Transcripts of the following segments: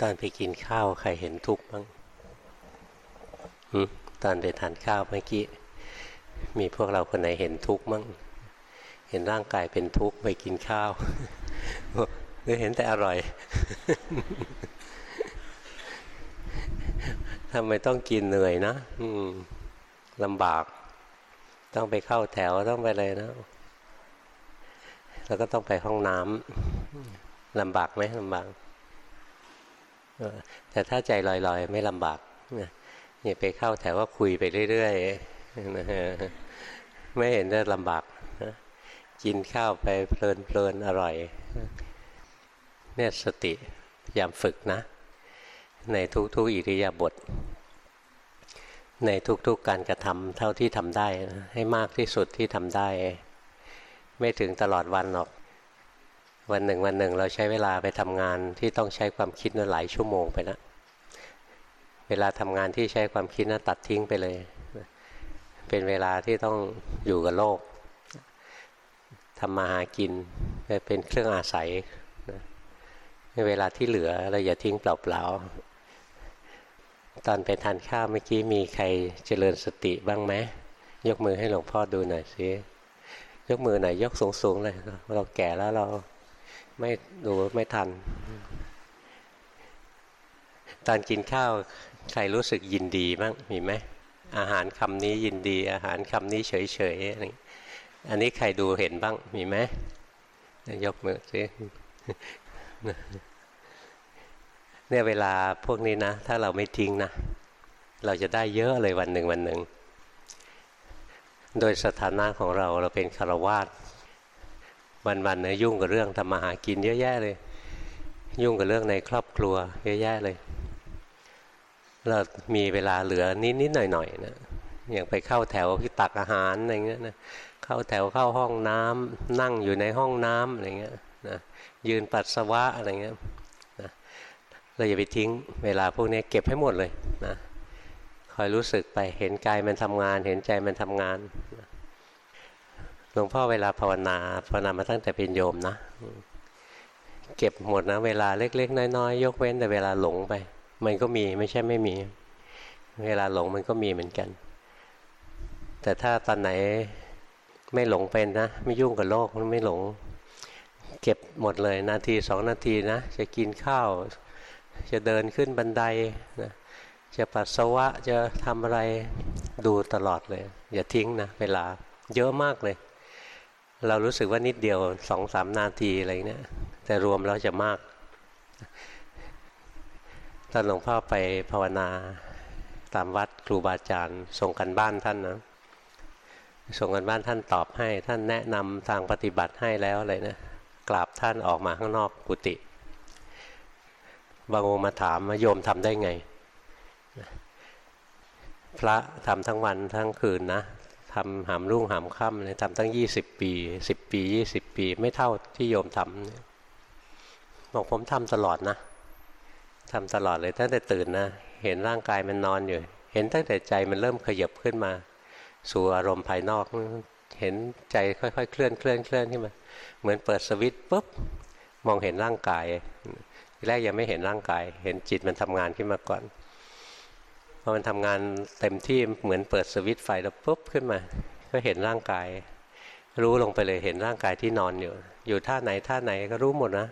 ตอนไปกินข้าวใครเห็นทุกข์บ้างตอนไปทานข้าวเมื่อกี้ มีพวกเราคนไหนเห็นทุกข์บ้างเห็นร่างกายเป็นทุกข์ไปกินข้าวหรือเห็นแต่อร่อยทำไมต้องกินเหนื่อยนะลำบาก ต้องไปเข้าแถวต้องไปเลยนะ แล้วก็ต้องไปห้องน้ำลำบากไหมลำบาก แต่ถ้าใจลอยๆ ไม่ลำบากเนี่ยไปเข้าแถวว่าคุยไปเรื่อยๆไม่เห็นจะลำบากกินข้าวไปเพลินๆอร่อยเนี่ยสติพยายามฝึกนะ ในทุกๆอิริยาบถในทุกๆการกระทำเท่าที่ทำได้ ให้มากที่สุดที่ทำได้ ไม่ถึงตลอดวันหรอก วันหนึ่งวันหนึ่งเราใช้เวลาไปทำงานที่ต้องใช้ความคิดนั่นหลายชั่วโมงไปนะเวลาทำงานที่ใช้ความคิดนั้นตัดทิ้งไปเลย เป็นเวลาที่ต้องอยู่กับโลกทำมาหากินเป็นเครื่องอาศัยเวลาที่เหลือเราอย่าทิ้งเปล่าๆตอนไปทานข้าวเมื่อกี้มีใครเจริญสติบ้างไหมยกมือให้หลวงพ่อดูหน่อยสิยกมือหน่อยยกสูงๆเลยเราแก่แล้วเรา ไม่ดูไม่ทัน ตอนกินข้าวใครรู้สึกยินดีบ้างมีไหมอาหารคำนี้ยินดี อาหารคำนี้เฉยๆอะไรอันนี้ใครดูเห็นบ้างมีไหมยกมือสิเนี่ยเวลาพวกนี้นะ ถ้าเราไม่ทิ้งนะ เราจะได้เยอะเลยวันหนึ่งวันหนึ่ง โดยสถานะของเราเราเป็นคารวาส วันๆเนื้อยุ่งกับเรื่องทำมาหากินเยอะแยะเลย ยุ่งกับเรื่องในครอบครัว เยอะแยะเลยเรามีเวลาเหลือนิดๆหน่อยๆนะอย่างไปเข้าแถวที่ตักอาหารอะไรเงี้ยนะเข้าแถวเข้าห้องน้ำนั่งอยู่ในห้องน้ำอะไรเงี้ยนะยืนปัสสาวะอะไรเงี้ยนะเราอย่าไปทิ้งเวลาพวกนี้เก็บให้หมดเลยนะคอยรู้สึกไปเห็นกายมันทำงาน เห็นใจมันทำงาน หลวงพ่อเวลาภาวนาภาวนามาตั้งแต่เป็นโยมนะเก็บหมดนะ เวลาเล็ก ๆ น้อยๆยกเว้นแต่เวลาหลงไป มันก็มีไม่ใช่ไม่มี เวลาหลงมันก็มีเหมือนกัน แต่ถ้าตอนไหนไม่หลงเป็นนะ ไม่ยุ่งกับโลกไม่หลง เก็บหมดเลยนาทีสองนาทีนะ จะกินข้าว จะเดินขึ้นบันไดนะจะปัสสาวะจะทำอะไรดูตลอดเลย อย่าทิ้งนะ เวลาเยอะมากเลย เรารู้สึกว่านิดเดียวสองสามนาทีอะไรเนี้ยแต่รวมแล้วจะมาก ตอนหลวงพ่อไปภาวนาตามวัดครูบาอาจารย์ส่งกันบ้านท่านนะส่งกันบ้านท่านตอบให้ ท่านแนะนำทางปฏิบัติให้แล้วอะไรนะกราบท่านออกมาข้างนอกกุฏิบางองค์มาถามว่าโยมทำได้ไง พระทำทั้งวันทั้งคืนนะ ทำหามรุ่งหามค่ำเลยทำตั้งยี่สิบปีสิบปียี่สิบปี ไม่เท่าที่โยมทำบอกผมทำตลอดนะทำตลอดเลยตั้งแต่ตื่นนะเห็นร่างกายมันนอนอยู่ เห็นตั้งแต่ใจมันเริ่มขยับขึ้นมา สู่อารมณ์ภายนอก เห็นใจค่อยๆเคลื่อนเคลื่อนเคลื่อนขึ้นมาเหมือนเปิดสวิตช์ปุ๊บมองเห็นร่างกายทีแรกยังไม่เห็นร่างกาย เห็นจิตมันทำงานขึ้นมาก่อน พอมันทำงานเต็มที่เหมือนเปิดสวิตไฟแล้วปุ๊บขึ้นมา ก็เห็นร่างกาย รู้ลงไปเลยเห็นร่างกายที่นอนอยู่ อยู่ท่าไหนท่าไหนก็รู้หมดนะ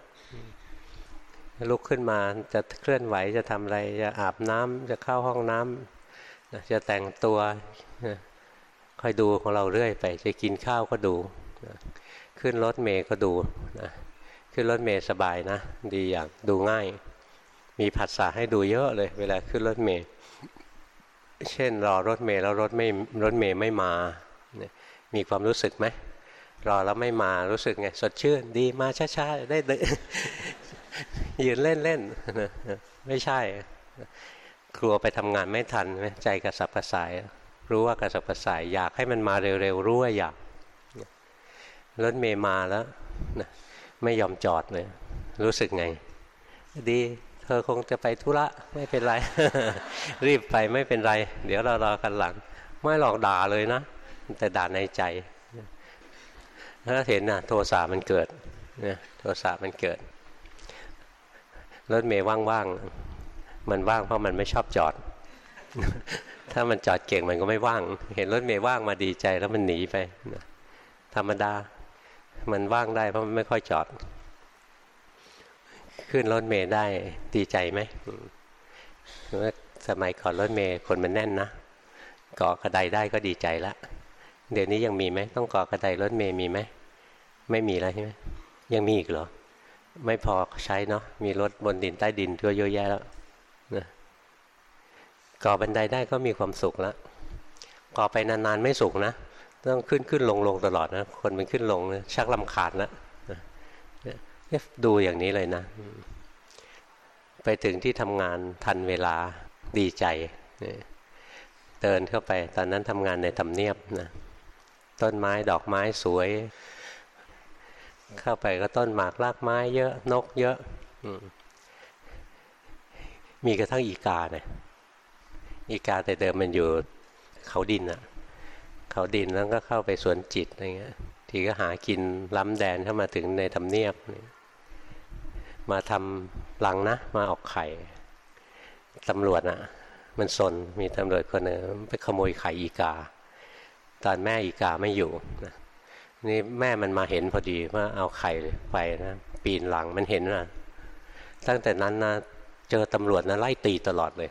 ลุกขึ้นมาจะเคลื่อนไหวจะทำอะไรจะอาบน้ำจะเข้าห้องน้ำจะแต่งตัวคอยดูของเราเรื่อยไป จะกินข้าวก็ดู ขึ้นรถเมย์ก็ดูนะขึ้นรถเมย์สบายนะ ดีอย่างดูง่าย มีผัสสะให้ดูเยอะเลย เวลาขึ้นรถเมย์ เช่นรอรถเมย์แล้วรถไม่รถเมย์ไม่มา มีความรู้สึกไหมรอแล้วไม่มารู้สึกไงสดชื่นดีมาช้าๆได้ยืนเล่นเล่นไม่ใช่กลัวไปทำงานไม่ทันใจกระสับกระส่าย รู้ว่ากระสับกระส่าย อยากให้มันมาเร็วๆรู้ว่าอยากรถเมย์มาแล้วไม่ยอมจอดเลย รู้สึกไง ดี อคงจะไปธุระไม่เป็นไร รีบไปไม่เป็นไร เดี๋ยวเรารอกันหลัง ไม่หลอกด่าเลยนะ แต่ด่าในใจถ้าเห็นนะโทสะมันเกิดนะโทสะมันเกิดรถเมย์ว่างๆมันว่างเพราะมันไม่ชอบจอด ถ้ามันจอดเก่งมันก็ไม่ว่าง เห็นรถเมย์ว่างมาดีใจแล้วมันหนีไปธรรมดา มันว่างได้เพราะมันไม่ค่อยจอด ขึ้นรถเมย์ได้ดีใจไหมสมัยก่อนรถเมย์คนมันแน่นนะกาะกระไดได้ก็ดีใจละเดี๋ยวนี้ยังมีไหมต้องกาะกระไดรถเมย์มีไหมไม่มีแล้วใช่ไหมยังมีอีกเหรอ ไม่พอใช้เนาะมีรถบนดินใต้ดินก็เยอะแยะแล้วนะก่อบันไดได้ก็มีความสุขแล้วก่อไปนานๆไม่สุขนะต้องขึ้นขึ้นลงลงตลอดนะคนมันขึ้นลงนะชักลำขาดแล้ว ดูอย่างนี้เลยนะ ไปถึงที่ทำงานทันเวลาดีใจ เดินเข้าไปตอนนั้นทำงานในทำเนียบนะ ต้นไม้ดอกไม้สวย เข้าไปก็ต้นหมากรากไม้เยอะนกเยอะมีกระทั่งอีกาเนี่ยอีกาแต่เดิมมันอยู่เขาดินอะเขาดินแล้วก็เข้าไปสวนจิตอะไรเงี้ย ทีก็หากินล้ำแดนเข้ามาถึงในทำเนียบ มาทำรังนะ มาออกไข่ตำรวจอะมันสนมีตำรวจคนหนึ่งไปขโมยไข่อีกา ตอนแม่อีกาไม่อยู่นะนี่แม่มันมาเห็นพอดีว่าเอาไข่ไปนะปีนหลังมันเห็นนะตั้งแต่นั้นนะเจอตำรวจนะไล่ตีตลอดเลย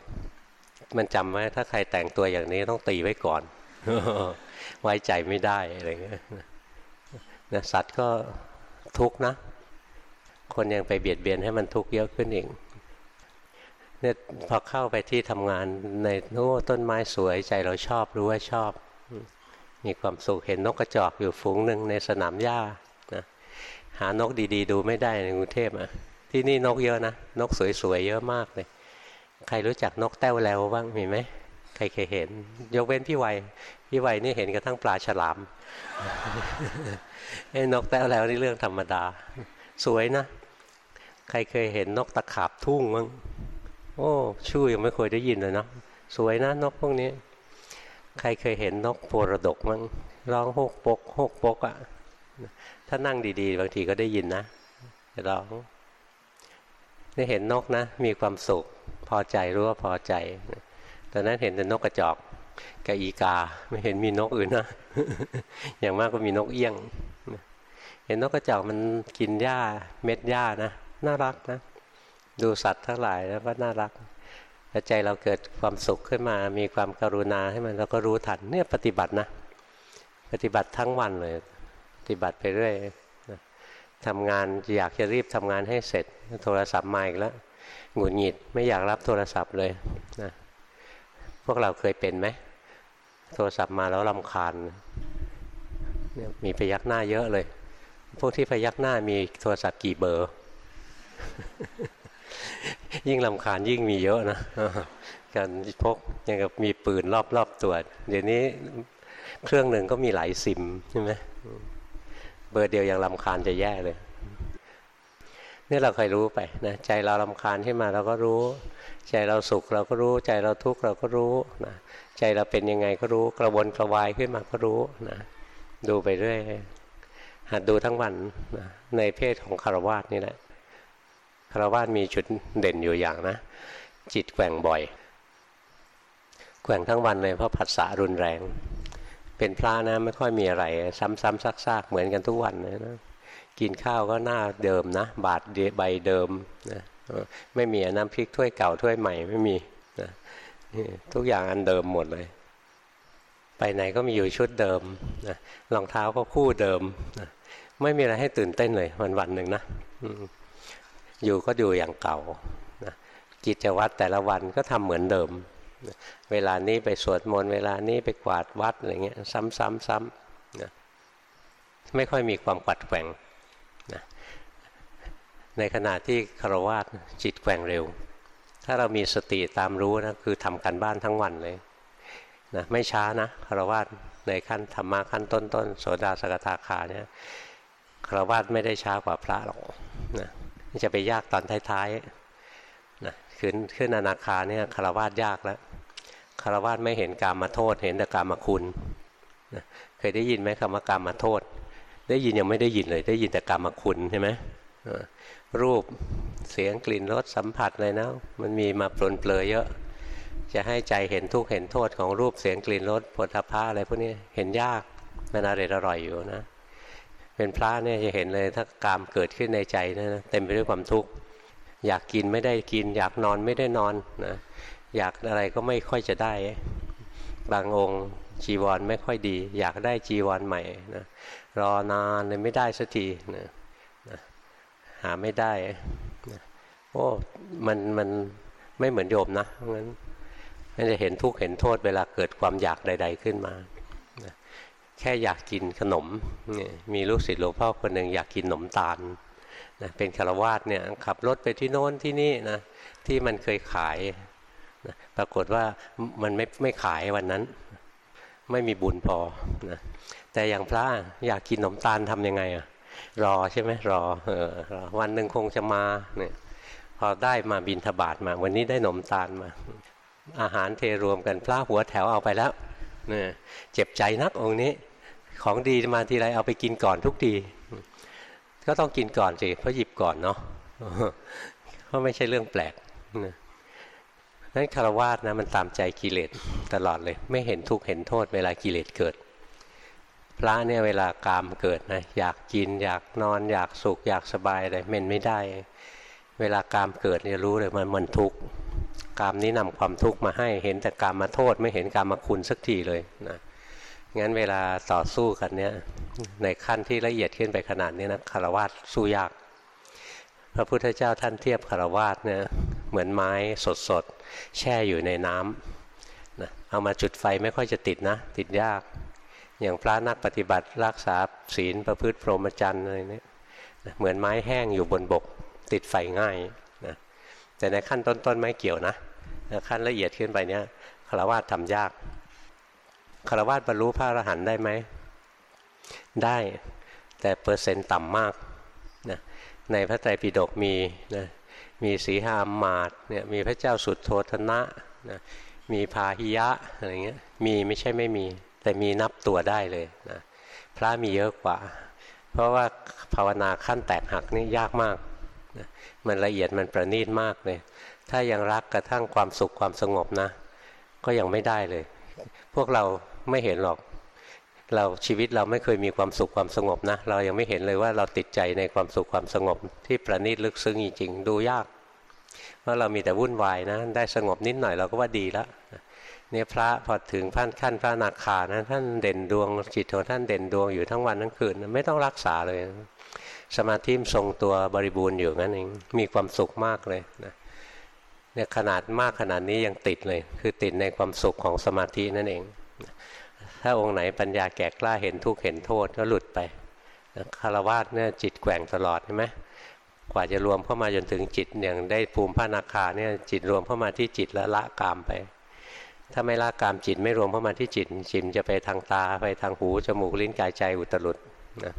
มันจำไว้ถ้าใครแต่งตัวอย่างนี้ต้องตีไว้ก่อน ไว้ใจไม่ได้อะไรเงี้ยนะสัตว์ก็ทุกข์นะ คนยังไปเบียดเบียนให้มันทุกข์เยอะขึ้นอีกเนี่ยพอเข้าไปที่ทำงานในโน้ต้นไม้สวยใจเราชอบรู้ว่าชอบ มีความสุขเห็นนกกระจอกอยู่ฝูงหนึ่งในสนามหญ้านะหานกดีๆ ดูไม่ได้ในกรุงเทพอะที่นี่นกเยอะนะนกสวยๆเยอะมากเลย ใครรู้จักนกแต้วแล้วบ้างมีไหมใครเคยเห็น ยกเว้นพี่ไวพี่ไวนี่เห็นกระทั่งปลาฉลามไอ้นกแต้วแล้วนี่เรื่องธรรมดา สวยนะ ใครเคยเห็นนกตะขาบทุ่งมั้งโอ้ชื่อยังไม่เคยได้ยินเลยเนาะสวยนะนกพวกนี้ ใครเคยเห็นนกโพระดกมั้งร้องโฮกปกโฮกปกอะ่ะถ้านั่งดีๆ บางทีก็ได้ยินนะร้องได้เห็นนกนะ มีความสุข พอใจรู้ว่าพอใจตอนนั้นเห็นแต่นกกระจอกกับอีกา ไม่เห็นมีนกอื่นนะอย่างมากก็มีนกเอี้ยง เห็นนกกระจอกมันกินหญ้าเม็ดหญ้านะ น่ารักนะ ดูสัตว์ทั้งหลายแล้วก็น่ารักแ้ใจเราเกิดความสุขขึ้นมา มีความกรุณาให้มันเราก็รู้ทันเนี่ยปฏิบัตินะ ปฏิบัติทั้งวันเลย ปฏิบัติไปเรื่อยทำงานอยากจะรีบทำงานให้เสร็จ โทรศัพท์มาอีกแล้วหงุดหงิดไม่อยากรับโทรศัพท์เลยนะพวกเราเคยเป็นไหมโทรศัพท์มาแล้วลำคาญมีพยักหน้าเยอะเลย พวกที่พยักหน้ามีโทรศัพท์กี่เบอร์ ยิ่งลำคาญยิ่งมีเยอะนะการพกยังกับมีปืนรอบๆตัวเดี๋ยวนี้เครื่องหนึ่งก็มีหลายซิมใช่ไหมเบอร์เดียวยังลำคาญจะแย่เลยนี่เราเคยรู้ไปนะใจเราลำคาญขึ้นมาเราก็รู้ ใจเราสุขเราก็รู้ ใจเราทุกข์เราก็รู้นะใจเราเป็นยังไงก็รู้กระวนกระวายขึ้นมาก็รู้นะดูไปเรื่อยหัดดูทั้งวันนะในเพศของคารวาสนี่แหละ คารวะมีจุดเด่นอยู่อย่างนะ จิตแกว่งบ่อย แกว่งทั้งวันเลยเพราะผัสสะรุนแรง เป็นพระนะไม่ค่อยมีอะไร ซ้ำๆซากๆเหมือนกันทุกวันนะ กินข้าวก็หน้าเดิมนะ บาทใบเดิมนะไม่มีน้ำพริกถ้วยเก่าถ้วยใหม่ไม่มีนะทุกอย่างอันเดิมหมดเลย ไปไหนก็มีอยู่ชุดเดิมนะรองเท้าก็คู่เดิมนะไม่มีอะไรให้ตื่นเต้นเลยวันวันหนึ่งนะ อยู่ก็อยู่อย่างเก่านะกิจวัตรแต่ละวันก็ทำเหมือนเดิมนะเวลานี้ไปสวดมนต์เวลานี้ไปกวาดวัดอะไรเงี้ย ซ้ำๆๆนะไม่ค่อยมีความปัดแกว่งนะในขณะที่คารวาสจิตแกว่งเร็ว ถ้าเรามีสติตามรู้นะคือทำการบ้านทั้งวันเลยนะไม่ช้านะคารวาสในขั้นธรรมะขั้นต้นๆโสดาสกทาคาเนี่ยคารวาสไม่ได้ช้ากว่าพระหรอกนะ จะไปยากตอนท้ายๆนะขึ้นขึ้นอนาคาเนี่ยคารวาสยากแล้วคารวาสไม่เห็นกรรมมาโทษ เห็นแต่กรรมมาคุณนะเคยได้ยินไหมคำว่ากรรมมาโทษ ได้ยินยังไม่ได้ยินเลย ได้ยินแต่กรรมมาคุณใช่ไหมรูปเสียงกลิ่นรสสัมผัสเลยนะมันมีมาปลนเปลือเยอะ จะให้ใจเห็นทุกข์เห็นโทษของรูปเสียงกลิ่นรสผลพะอะไรพวกนี้เห็นยากมันอร่อยอร่อยอยู่นะ เป็นพระเนี่ยจะเห็นเลยถ้ากามเกิดขึ้นในใจนะเต็มไปด้วยความทุกข์อยากกินไม่ได้กิน อยากนอนไม่ได้นอนนะอยากอะไรก็ไม่ค่อยจะได้ บางองค์จีวรไม่ค่อยดี อยากได้จีวรใหม่นะรอนานเลยไม่ได้สักทีนะนะหาไม่ได้นะโอ้มันมันไม่เหมือนโยมนะงั้นจะเห็นทุกข์เห็นโทษเวลาเกิดความอยากใด ๆขึ้นมา แค่อยากกินขนม มีลูกศิษย์หลวงพ่อคนหนึ่งอยากกินขนมตาลนะเป็นคารวาสเนี่ยขับรถไปที่โน้นที่นี่นะที่มันเคยขายนะปรากฏว่ามันไม่ไม่ขายวันนั้น ไม่มีบุญพอนะแต่อย่างพระอยากกินขนมตาลทำยังไงอะรอใช่ไหมรอเออวันหนึ่งคงจะมาเนี่ยพอได้มาบินทบาทมา วันนี้ได้ขนมตาลมา อาหารเทรวมกันพระหัวแถวเอาไปแล้วเนี่ยเจ็บใจนักองค์นี้ ของดีมาทีไรเอาไปกินก่อนทุกทีก็ต้องกินก่อนสิเพราะหยิบก่อนเนาะเพราะไม่ใช่เรื่องแปลกนั้นคารวาสนะมันตามใจกิเลสตลอดเลย ไม่เห็นทุกข์เห็นโทษเวลากิเลสเกิด พระเนี่ยเวลากามเกิดนะอยากกิน อยากนอน อยากสุขอยากสบายอะไรเม่นไม่ได้ เวลากามเกิดเนี่ยรู้เลยมันมันทุกข์กามนี้นำความทุกข์มาให้เห็นแต่กามมาโทษ ไม่เห็นกามมาคุณสักทีเลยนะ งั้นเวลาต่อสู้กันเนี่ยในขั้นที่ละเอียดขึ้นไปขนาดนี้นะคารวาสสู้ยาก พระพุทธเจ้าท่านเทียบคารวาสเนี่ยเหมือนไม้สดๆ แช่อยู่ในน้ำนะเอามาจุดไฟไม่ค่อยจะติดนะ ติดยาก อย่างพระนักปฏิบัติรักษาศีลประพฤติพรหมจรรย์อะไรเนี่ยเหมือนไม้แห้งอยู่บนบก ติดไฟง่ายนะแต่ในขั้นต้นๆไม่เกี่ยวนะขั้นละเอียดขึ้นไปเนี้ยคารวาสทำยาก คารวาสบรรลุพระอรหันต์ได้ไหม ได้แต่เปอร์เซ็นต์ต่ำมากนะในพระไตรปิฎกมีนะมีสีหามมาดเนี่ยมีพระเจ้าสุดโทธนะนะมีพาหิยะอะไรเงี้ยมีไม่ใช่ไม่มี แต่มีนับตัวได้เลยนะพระมีเยอะกว่า เพราะว่าภาวนาขั้นแตกหักนี่ยากมากนะมันละเอียดมันประณีตมากเลย ถ้ายังรักกระทั่งความสุขความสงบนะ ก็ยังไม่ได้เลย พวกเรา ไม่เห็นหรอก เราชีวิตเราไม่เคยมีความสุขความสงบนะ เรายังไม่เห็นเลยว่าเราติดใจในความสุขความสงบ ที่ประณีตลึกซึ้งจริงๆดูยากเพราะเรามีแต่วุ่นวายนะ ได้สงบนิดหน่อยเราก็ว่าดีแล้วเนี่ยพระพอถึงพันขั้นพระนาคานะท่านเด่นดวงจิตของท่านเด่นดวงอยู่ทั้งวันทั้งคืนไม่ต้องรักษาเลย สมาธิทรงตัวบริบูรณ์อยู่งั้นเองมีความสุขมากเลยนะเนี่ยขนาดมากขนาดนี้ยังติดเลย คือติดในความสุขของสมาธินั่นเอง ถ้าองค์ไหนปัญญาแก่กล้าเห็นทุกข์เห็นโทษก็หลุดไปคารวะเนี่ยจิตแกว่งตลอดใช่ไหมกว่าจะรวมเข้ามาจนถึงจิตอย่างได้ภูมิพระนาคาเนี่ยจิตรวมเข้ามาที่จิตแล้วละกามไป ถ้าไม่ละกามจิตไม่รวมเข้ามาที่จิตจิตจะไปทางตาไปทางหูจมูกลิ้นกายใจอุตรุดนะ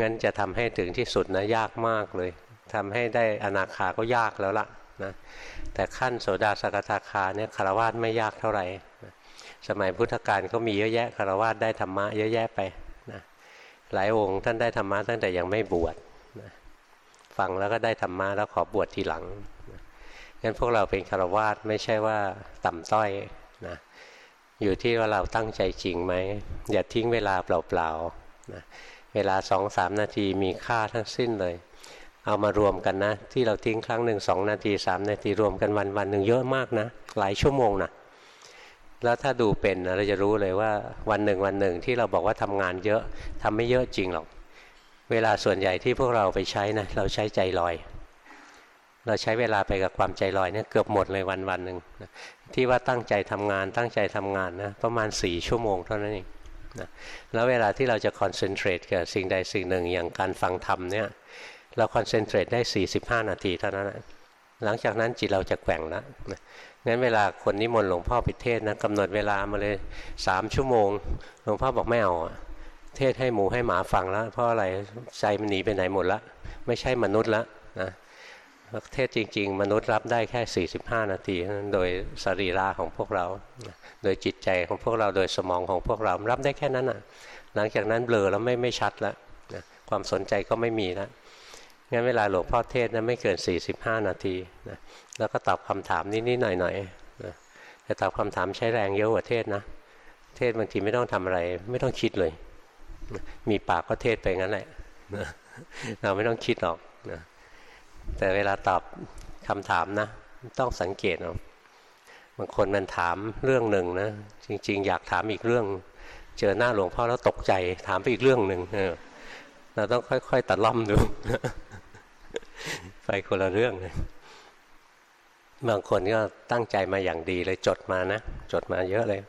งั้นจะทำให้ถึงที่สุดนะยากมากเลยทำให้ได้อนาคาก็ยากแล้วละนะแต่ขั้นโสดาสกทาคาเนี่ยคารวะไม่ยากเท่าไหร่ สมัยพุทธกาลก็มีเยอะแยะคารวะได้ธรรมะเยอะแยะไปนะหลายองค์ท่านได้ธรรมะตั้งแต่ยังไม่บวชนะฟังแล้วก็ได้ธรรมะแล้วขอบวชทีหลังนะงั้นพวกเราเป็นคารวะไม่ใช่ว่าต่ำต้อยนะอยู่ที่ว่าเราตั้งใจจริงไหมอย่าทิ้งเวลาเปล่าๆนะเวลาสองสามนาทีมีค่าทั้งสิ้นเลย เอามารวมกันนะ ที่เราทิ้งครั้งหนึ่งสองนาทีสามนาทีรวมกันวันวันหนึ่งเยอะมากนะ หลายชั่วโมงนะ แล้วถ้าดูเป็นเราจะรู้เลยว่าวันหนึ่งวันหนึ่งที่เราบอกว่าทำงานเยอะทำไม่เยอะจริงหรอก เวลาส่วนใหญ่ที่พวกเราไปใช้นะเราใช้ใจลอย เราใช้เวลาไปกับความใจลอยเนี่ยเกือบหมดเลยวันวันหนึ่งที่ว่าตั้งใจทำงานตั้งใจทำงานนะประมาณสี่ชั่วโมงเท่านั้นเองนะแล้วเวลาที่เราจะคอนเซนเทรตกับสิ่งใดสิ่งหนึ่งอย่างการฟังธรรมเนี่ยเราคอนเซนเทรตได้ 45 นาทีเท่านั้นนะหลังจากนั้นจิตเราจะแกว่งแล้ว งั้นเวลาคนนิมนต์หลวงพ่อไปเทศนะกำหนดเวลามาเลยสามชั่วโมง หลวงพ่อบอกไม่เอาเทศให้หมูให้หมาฟังแล้ว เพราะอะไรใจมันหนีไปไหนหมดละ ไม่ใช่มนุษย์ละนะเทศจริง ๆ มนุษย์รับได้แค่ 45 นาที โดยสรีระของพวกเรา โดยจิตใจของพวกเราโดยสมองของพวกเรารับได้แค่นั้นอะ หลังจากนั้นเบลอแล้วไม่ไม่ชัดแล้วความสนใจก็ไม่มีแล้วงั้นเวลาหลวงพ่อเทศนะไม่เกิน 45 นาทีนะ แล้วก็ตอบคำถามนิดๆหน่อยๆนะแต่ตอบคำถามใช้แรงเยอะกว่าเทศนะ เทศบางทีไม่ต้องทำอะไร ไม่ต้องคิดเลย มีปากก็เทศไปงั้นแหละนะเราไม่ต้องคิดหรอกนะแต่เวลาตอบคำถามนะ ต้องสังเกตเอาบางคนมันถามเรื่องหนึ่งนะ จริง ๆ อยากถามอีกเรื่อง เจอหน้าหลวงพ่อแล้วตกใจ ถามไปอีกเรื่องหนึ่งเราต้องค่อย ๆ ตัดล่อมดู ไปคนละเรื่องเลย บางคนก็ตั้งใจมาอย่างดีเลยจดมานะ จดมาเยอะเลย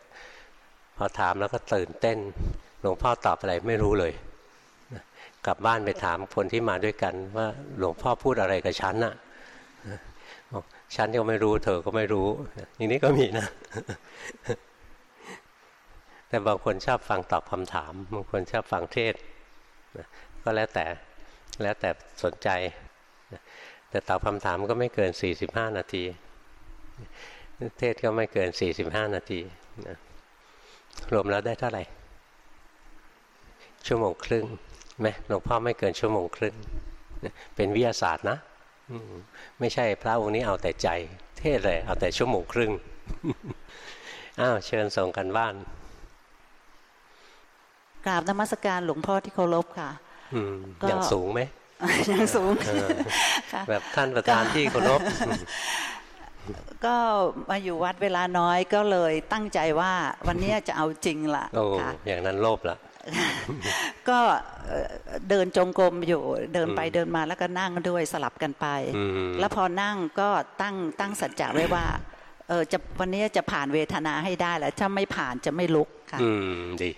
พอถามแล้วก็ตื่นเต้นหลวงพ่อตอบอะไรไม่รู้เลยกลับบ้านไปถามคนที่มาด้วยกันว่าหลวงพ่อพูดอะไรกับฉันน่ะฉันก็ไม่รู้เธอก็ไม่รู้อย่างนี้ก็มีนะ แต่บางคนชอบฟังตอบคำถาม บางคนชอบฟังเทศก็แล้วแต่แล้วแต่สนใจ แต่ตอบคำถามก็ไม่เกิน 45 นาที เทศก็ไม่เกิน 45 นาทีนะรวมแล้วได้เท่าไหร่ ชั่วโมงครึ่งไหมหลวงพ่อไม่เกินชั่วโมงครึ่ง เป็นวิทยาศาสตร์นะไม่ใช่พระองค์นี้เอาแต่ใจ เทศเลย เอาแต่ชั่วโมงครึ่งอ้าวเชิญส่งกันบ้านกราบนมัสการหลวงพ่อที่เคารพค่ะอย่างสูงไหม ยังสูงแบบท่านประธานที่เคารพก็มาอยู่วัดเวลาน้อยก็เลยตั้งใจว่าวันนี้จะเอาจริงละโอ้อย่างนั้นโลภละก็เดินจงกรมอยู่เดินไปเดินมาแล้วก็นั่งด้วยสลับกันไป แล้วพอนั่งก็ตั้งตั้งสัจจะไว้ว่าเออจะวันนี้จะผ่านเวทนาให้ได้แหละถ้าไม่ผ่านจะไม่ลุกค่ะ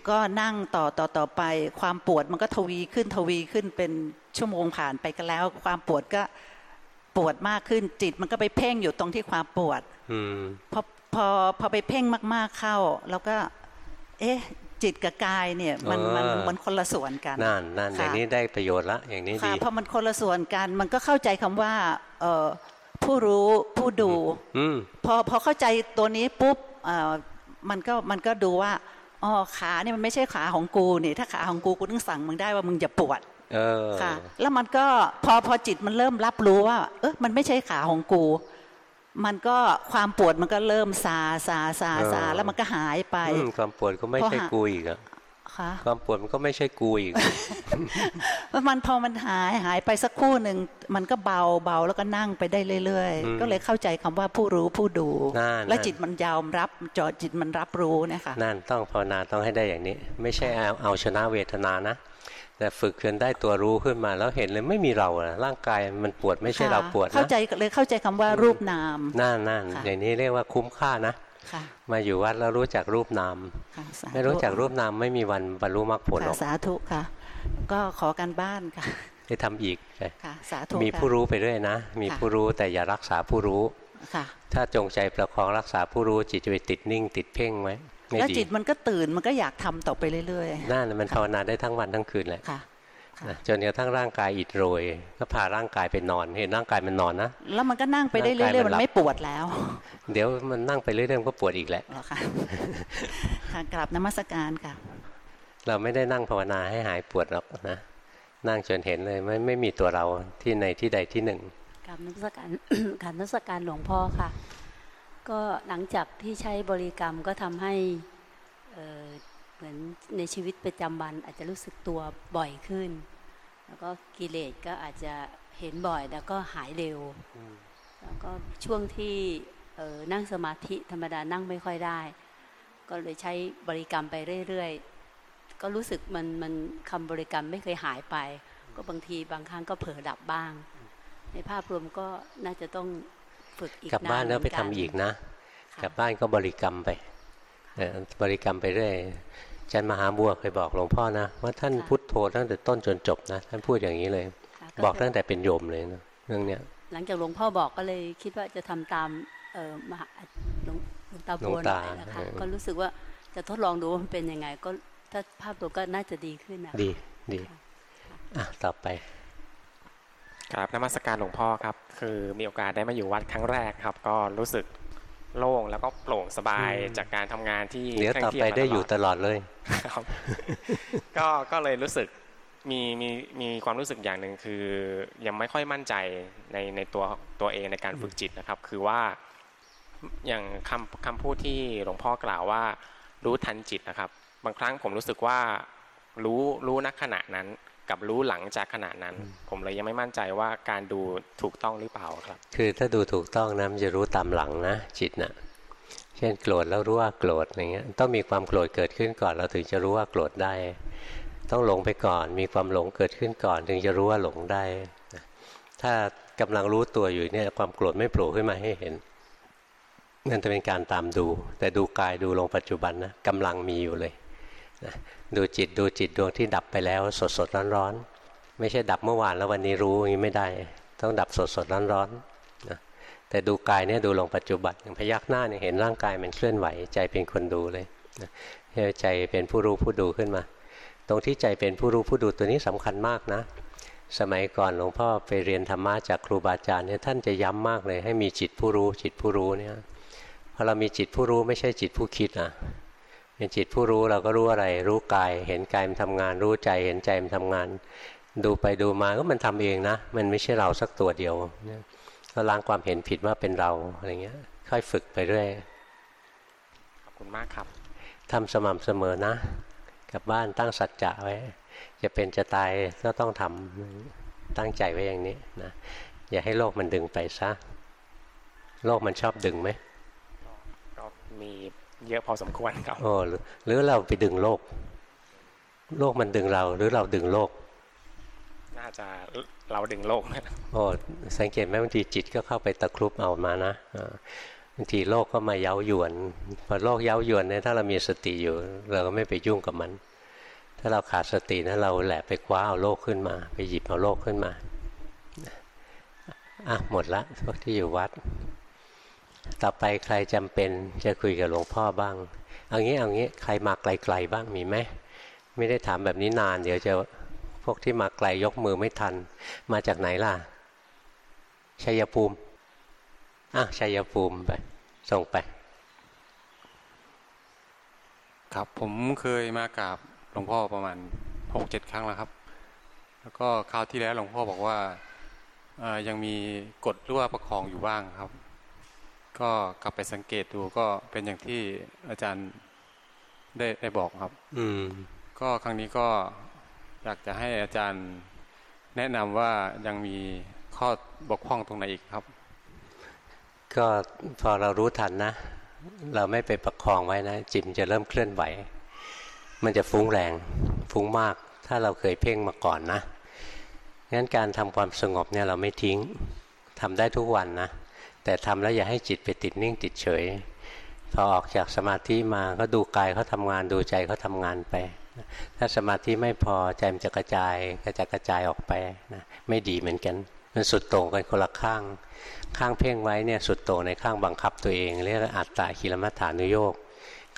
ก็นั่งต่อต่อต่อไป ความปวดมันก็ทวีขึ้นทวีขึ้นเป็น ชั่วโมงผ่านไปกันแล้ว ความปวดก็ปวดมากขึ้นจิตมันก็ไปเพ่งอยู่ตรงที่ความปวดพอพอพอไปเพ่งมาก ๆเข้า แล้วก็ เอ๊ะ จิตกับกายเนี่ยมันมันมันคนละส่วนกันนั่นนั่นอย่างนี้ได้ประโยชน์ละ อย่างนี้ดีพอมันคนละส่วนกัน มันก็เข้าใจคำว่า เออผู้รู้ผู้ดูพอพอเข้าใจตัวนี้ปุ๊บมันก็มันก็ดูว่าอ๋อขาเนี่ยมันไม่ใช่ขาของกูนี่ถ้าขาของกูกูต้องสั่งมึงได้ว่ามึงจะปวด ค่ะ แล้วมันก็พอพอจิตมันเริ่มรับรู้ว่า เออมันไม่ใช่ขาของกู มันก็ความปวดมันก็เริ่มซาซาซาซาแล้วมันก็หายไปความปวดก็ไม่ใช่กูอีกอะความปวดมันก็ไม่ใช่กูอีก มันพอมันหายหายไปสักครู่หนึ่งมันก็เบาเบาแล้วก็นั่งไปได้เรื่อยๆ ก็เลยเข้าใจคำว่าผู้รู้ผู้ดู และจิตมันยอมรับจอจิตมันรับรู้นะคะนั่นต้องภาวนาต้องให้ได้อย่างนี้ ไม่ใช่เอาเอาชนะเวทนานะ แต่ฝึกจนได้ตัวรู้ขึ้นมาแล้วเห็นเลยไม่มีเราร่างกายมันปวดไม่ใช่เราปวดเข้าใจเลยเข้าใจคำว่ารูปนามนั่นนั่นอย่างนี้เรียกว่าคุ้มค่านะมาอยู่วัดแล้วรู้จักรูปนามไม่รู้จักรูปนามไม่มีวันบรรลุมรรคผลหรอกสาธุค่ะ ก็ขอกันบ้านค่ะให้ทำอีกค่ะสาธุมีผู้รู้ไปด้วยนะ มีผู้รู้แต่อย่ารักษาผู้รู้ถ้าจงใจประคองรักษาผู้รู้จิตจะไปติดนิ่ง ติดเพ่งไว้ แล้วจิตมันก็ตื่นมันก็อยากทำต่อไปเรื่อยๆนั่นมันภาวนาได้ทั้งวันทั้งคืนแหละจนกระทั่งร่างกายอิดโรย ก็พาร่างกายไปนอน เห็นร่างกายมันนอนนะ แล้วมันก็นั่งไปได้เรื่อยๆมันไม่ปวดแล้ว เดี๋ยวมันนั่งไปเรื่อยๆมันก็ปวดอีกแหละค่ะค่ะกลับนมัสการค่ะ เราไม่ได้นั่งภาวนาให้หายปวดหรอกนะ นั่งจนเห็นเลยไม่ไม่มีตัวเราที่ในที่ใดที่หนึ่งกลับนมัสการกลับนมัสการหลวงพ่อค่ะ ก็หลังจากที่ใช้บริกรรมก็ทำให้เหมือนในชีวิตประจำวันอาจจะรู้สึกตัวบ่อยขึ้น แล้วก็กิเลสก็อาจจะเห็นบ่อยแล้วก็หายเร็ว แล้วก็ช่วงที่นั่งสมาธิธรรมดานั่งไม่ค่อยได้ ก็เลยใช้บริกรรมไปเรื่อยๆ ก็รู้สึกมันมันคำบริกรรมไม่เคยหายไป ก็บางทีบางครั้งก็เผลอดับบ้าง ในภาพรวมก็น่าจะต้อง ฝึกอีกกลับบ้านแล้วไปทำอีกนะ กลับบ้านก็บริกรรมไปบริกรรมไปเรื่อยจันมหาบัวเคยบอกหลวงพ่อนะว่าท่านพุทโธตั้งแต่ต้นจนจบนะท่านพูดอย่างนี้เลย บอกตั้งแต่เป็นโยมเลยนะเรื่องเนี้ยหลังจากหลวงพ่อบอกก็เลยคิดว่าจะทำตามเออมหาหลวงตาบัวนะคะก็รู้สึกว่าจะทดลองดูว่ามันเป็นยังไง ก็ถ้าภาพตัวก็น่าจะดีขึ้นนะดีดีอะต่อไป ครับนมัสการหลวงพ่อครับ คือมีโอกาสได้มาอยู่วัดครั้งแรกครับ ก็รู้สึกโล่งแล้วก็โปร่งสบายจากการทำงานที่เดี๋ยวต่อไปได้อยู่ตลอดเลยครับก็ก็เลยรู้สึกมีมีมีความรู้สึกอย่างหนึ่งคือ ยังไม่ค่อยมั่นใจในในตัวตัวเองในการฝึกจิตนะครับ คือว่าอย่างคำคำพูดที่หลวงพ่อกล่าวว่า รู้ทันจิตนะครับ บางครั้งผมรู้สึกว่ารู้รู้นักขณะนั้น กับรู้หลังจากขณะนั้น ผมเลยยังไม่มั่นใจว่าการดูถูกต้องหรือเปล่าครับ คือถ้าดูถูกต้องนะมันจะรู้ตามหลังนะจิตนะเช่นโกรธแล้วรู้ว่าโกรธอย่างเงี้ยต้องมีความโกรธเกิดขึ้นก่อนเราถึงจะรู้ว่าโกรธได้ ต้องหลงไปก่อน มีความหลงเกิดขึ้นก่อน ถึงจะรู้ว่าหลงได้นะถ้ากำลังรู้ตัวอยู่เนี่ยความโกรธไม่โผล่ขึ้นมาให้เห็นนั่นจะเป็นการตามดู แต่ดูกายดูลงปัจจุบันนะกำลังมีอยู่เลยนะ ดูจิตดูจิตดวงที่ดับไปแล้ว สดสดร้อนร้อนไม่ใช่ดับเมื่อวานแล้ววันนี้รู้อย่างนี้ไม่ได้ ต้องดับสดสดร้อนร้อนนะแต่ดูกายเนี่ยดูลงปัจจุบันอย่างพยักหน้าเนี่ยเห็นร่างกายมันเคลื่อนไหว ใจเป็นคนดูเลยให้ใจเป็นผู้รู้ผู้ดูขึ้นมา ตรงที่ใจเป็นผู้รู้ผู้ดูตัวนี้สำคัญมากนะ สมัยก่อนหลวงพ่อไปเรียนธรรมะจากครูบาอาจารย์เนี่ยท่านจะย้ำมากเลย ให้มีจิตผู้รู้จิตผู้รู้เนี่ยพอเรามีจิตผู้รู้ไม่ใช่จิตผู้คิดนะ เป็นจิตผู้รู้เราก็รู้อะไร รู้กาย เห็นกายมันทำงาน รู้ใจ เห็นใจมันทำงาน ดูไปดูมาก็มันทำเองนะ มันไม่ใช่เราสักตัวเดียวก็ล้างความเห็นผิดว่าเป็นเราอะไรเงี้ย ค่อยฝึกไปเรื่อยขอบคุณมากครับทำสม่ำเสมอนะ กลับบ้านตั้งสัจจะไว้ จะเป็นจะตายก็ต้องทำตั้งใจไว้อย่างนี้นะอย่าให้โลกมันดึงไปซะโลกมันชอบดึงไหมก็มี เยอะพอสมควรครับโอ้หรือหรือเราไปดึงโลก โลกมันดึงเราหรือเราดึงโลก น่าจะเราดึงโลกนะโอ้สังเกตไหมบางทีจิตก็เข้าไปตะครุบเอามานะอ่าบางทีโลกก็มาเย้ายวนพอโลกเย้ายวนเนี่ยถ้าเรามีสติอยู่ เราก็ไม่ไปยุ่งกับมัน ถ้าเราขาดสตินะเราแหละไปคว้าเอาโลกขึ้นมา ไปหยิบเอาโลกขึ้นมาอะหมดละพวกที่อยู่วัด ต่อไปใครจำเป็นจะคุยกับหลวงพ่อบ้าง เอางี้เอางี้ใครมาไกลๆบ้างมีไหมไม่ได้ถามแบบนี้นาน เดี๋ยวจะพวกที่มาไกลยกมือไม่ทัน มาจากไหนล่ะชัยภูมิอะชัยภูมิไปส่งไป ครับผมเคยมากราบหลวงพ่อประมาณหกเจ็ดครั้งแล้วครับ แล้วก็คราวที่แล้วหลวงพ่อบอกว่ายังมีกฎรือว่าประคองอยู่บ้างครับ ก็กลับไปสังเกตดูก็เป็นอย่างที่อาจารย์ได้ได้บอกครับ อืม ก็ครั้งนี้ก็อยากจะให้อาจารย์แนะนำว่ายังมีข้อบกพร่องตรงไหนอีกครับ ก็พอเรารู้ทันนะ เราไม่ไปประคองไว้นะ จิตมันจะเริ่มเคลื่อนไหว มันจะฟุ้งแรง ฟุ้งมาก ถ้าเราเคยเพ่งมาก่อนนะงั้นการทำความสงบเนี่ยเราไม่ทิ้งทำได้ทุกวันนะ แต่ทำแล้วอย่าให้จิตไปติดนิ่งติดเฉย พอออกจากสมาธิมาก็ดูกายเขาทำงานดูใจเขาทำงานไป ถ้าสมาธิไม่พอใจมันจะกระจายกระจายกระจายออกไปนะไม่ดีเหมือนกัน มันสุดโต่งกันคนละข้าง ข้างเพ่งไว้เนี่ยสุดโต่งในข้างบังคับตัวเอง เรียกอัตตาคิลมัฏฐานุโยก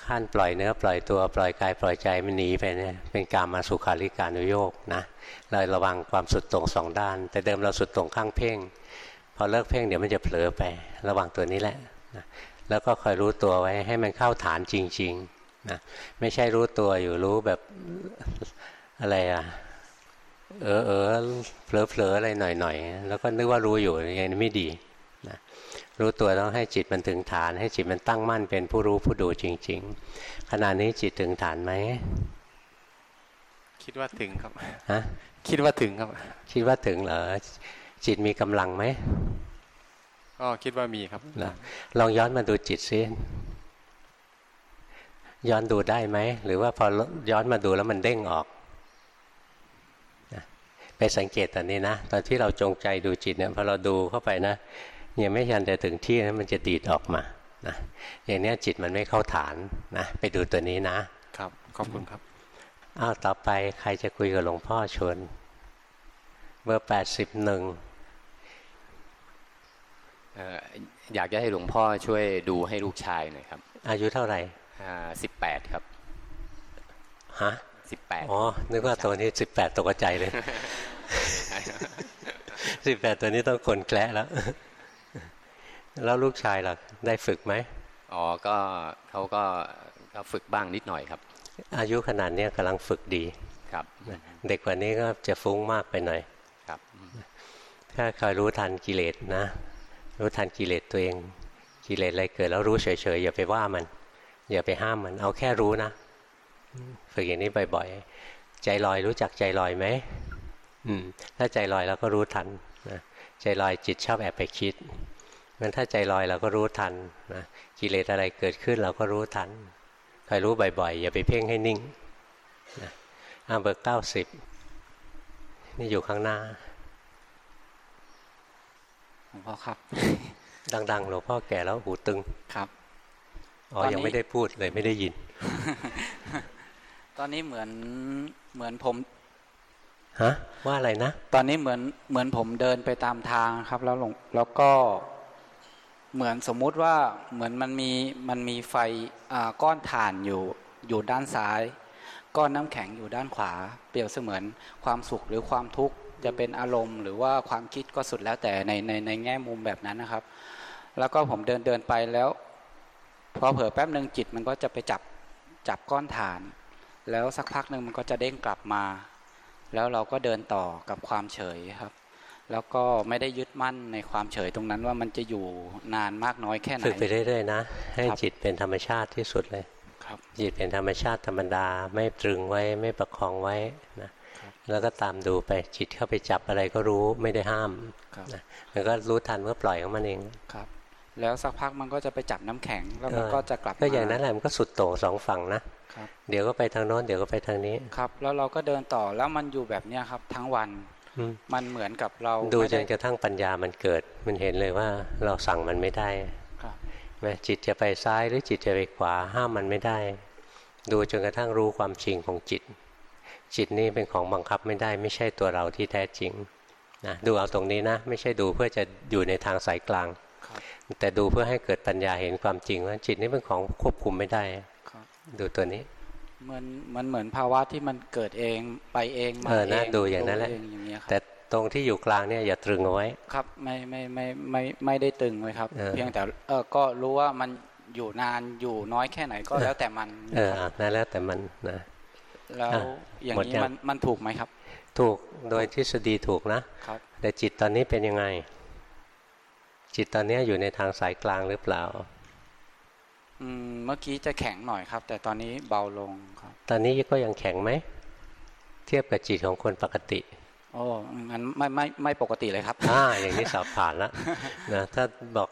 ขั้นปล่อยเนื้อปล่อยตัวปล่อยกายปล่อยใจมันหนีไปเนี่ยเป็นการมาสุขาริการุโยกนะเราระวังความสุดโต่งสองด้าน แต่เดิมเราสุดโต่งข้างเพ่ง พอเลิกเพ่งเดี๋ยวมันจะเผลอไประวังตัวนี้แหละนะแล้วก็คอยรู้ตัวไว้ให้มันเข้าฐานจริงๆนะไม่ใช่รู้ตัวอยู่รู้แบบอะไรอะเออเออเผลอเผลออะไรหน่อยๆแล้วก็นึกว่ารู้อยู่อย่างนี้ไม่ดีนะรู้ตัวต้องให้จิตมันถึงฐาน ให้จิตมันตั้งมั่นเป็นผู้รู้ผู้ดูจริง ๆ ขณะนี้จิตถึงฐานไหมคิดว่าถึงครับฮะคิดว่าถึงครับ คิดว่าถึงเหรอ จิตมีกำลังไหมก็คิดว่ามีครับเหรอลองย้อนมาดูจิตซิย้อนดูได้ไหมหรือว่าพอย้อนมาดูแล้วมันเด้งออกนะไปสังเกตตอนนี้นะตอนที่เราจงใจดูจิตเนี่ยพอเราดูเข้าไปนะยังไม่ยันแต่ถึงที่นะมันจะดีดออกมานะอย่างเนี้ยจิตมันไม่เข้าฐานนะไปดูตัวนี้นะครับขอบคุณครับอ้าวต่อไปใครจะคุยกับหลวงพ่อชวนเบอร์แปดสิบหนึ่งเอ่ออยากจะให้หลวงพ่อช่วยดูให้ลูกชายหน่อยครับ อายุเท่าไหร่สิบแปดครับฮะสิบแปดอ๋อ นึกว่าตัวนี้สิบแปดตกใจเลยสิบแปดตัวนี้ต้องคนแคละแล้ว แล้วลูกชายล่ะ ได้ฝึกไหมอ๋อก็เขาก็ก็ฝึกบ้างนิดหน่อยครับ อายุขนาดเนี้ยกำลังฝึกดีครับ เด็กกว่านี้ก็จะฟุ้งมากไปหน่อยครับ ถ้าคอยรู้ทันกิเลสนะ รู้ทันกิเลสตัวเอง กิเลสอะไรเกิดแล้วรู้เฉยๆอย่าไปว่ามัน อย่าไปห้ามมัน เอาแค่รู้นะฝึกอย่างนี้บ่อยๆ ใจลอยรู้จักใจลอยไหมอืม ถ้าใจลอยเราก็รู้ทันนะใจลอยจิตชอบแอบไปคิดงั้นถ้าใจลอยเราก็รู้ทันนะกิเลสอะไรเกิดขึ้นเราก็รู้ทันคอยรู้บ่อยๆ อย่าไปเพ่งให้นิ่งนะอ่าเบอร์เก้าสิบนี่อยู่ข้างหน้า งพ่อครับ ดังๆหลวงพ่อแก่แล้วหูตึงครับอ๋อตอนนี้ยังไม่ได้พูดเลยไม่ได้ยิน ตอนนี้เหมือนเหมือนผมฮะว่าอะไรนะ ตอนนี้เหมือนเหมือนผมเดินไปตามทางครับ แล้วหลวงแล้วก็เหมือนสมมุติว่าเหมือนมันมีมันมีไฟอ่าก้อนถ่านอยู่อยู่ด้านซ้าย ก้อนน้ำแข็งอยู่ด้านขวา เปรียบเสมือนความสุขหรือความทุกข์ จะเป็นอารมณ์หรือว่าความคิดก็สุดแล้วแต่ในในในแง่มุมแบบนั้นนะครับ แล้วก็ผมเดินเดินไปแล้วพอเผลอแป๊บหนึ่งจิตมันก็จะไปจับจับก้อนถ่าน แล้วสักพักหนึ่งมันก็จะเด้งกลับมา แล้วเราก็เดินต่อกับความเฉยครับ แล้วก็ไม่ได้ยึดมั่นในความเฉยตรงนั้นว่ามันจะอยู่นานมากน้อยแค่ไหนฝึกไปเรื่อยๆนะให้ครับจิตเป็นธรรมชาติที่สุดเลยครับจิตเป็นธรรมชาติธรรมดาไม่ตรึงไว้ไม่ประคองไว้นะ แล้วก็ตามดูไปจิตเข้าไปจับอะไรก็รู้ไม่ได้ห้ามครับนะมันก็รู้ทันเมื่อปล่อยของมันเองครับ แล้วสักพักมันก็จะไปจับน้ำแข็งแล้วมันเออก็จะกลับก็มาอย่างนั้นแหละมันก็สุดโต่งสองฝั่งนะครับเดี๋ยวก็ไปทางโน้นเดี๋ยวก็ไปทางนี้ครับ แล้วเราก็เดินต่อแล้วมันอยู่แบบเนี้ยครับ ทั้งวันอืมมันเหมือนกับเราดูไม่จได้นกระทั่งปัญญามันเกิด มันเห็นเลยว่าเราสั่งมันไม่ได้ครับแม้จิตจะไปซ้ายหรือจิตจะไปขวาห้ามมันไม่ได้ ดูจนกระทั่งรู้ความจริงของจิต จิตนี่เป็นของบังคับไม่ได้ ไม่ใช่ตัวเราที่แท้จริงนะดูเอาตรงนี้นะ ไม่ใช่ดูเพื่อจะอยู่ในทางสายกลางครับแต่ดูเพื่อให้เกิดปัญญาเห็นความจริงว่าจิตนี่เป็นของควบคุมไม่ได้ครับดูตัวนี้เหมือนมันเหมือนภาวะที่มันเกิดเองไปเองมาเออนะเองดูอย่างนั้นแหละเองอย่างเงี้ยครับแต่ตรงที่อยู่กลางเนี่ยอย่าตรึงเอาไว้ ครับไม่ไม่ไม่ไม่ไม่ได้ตึงไว้ครับเออเพียงแต่เออก็รู้ว่ามันอยู่นานอยู่น้อยแค่ไหนก็แล้วแต่มันเออครับอะนั่นแล้วแต่มันนะ แล้วอะอย่างหมดนี้ยังมันมันถูกไหมครับ ถูกโดยทฤษฎีถูกนะครับ แต่จิตตอนนี้เป็นยังไง จิตตอนนี้อยู่ในทางสายกลางหรือเปล่าอืมเมื่อกี้จะแข็งหน่อยครับ แต่ตอนนี้เบาลงครับ ตอนนี้ก็ยังแข็งไหมเทียบกับจิตของคนปกติโอ้งั้นไม่ไม่ไม่ปกติเลยครับอ่าอย่างนี้สอบผ่านแล้วนะถ้าบอก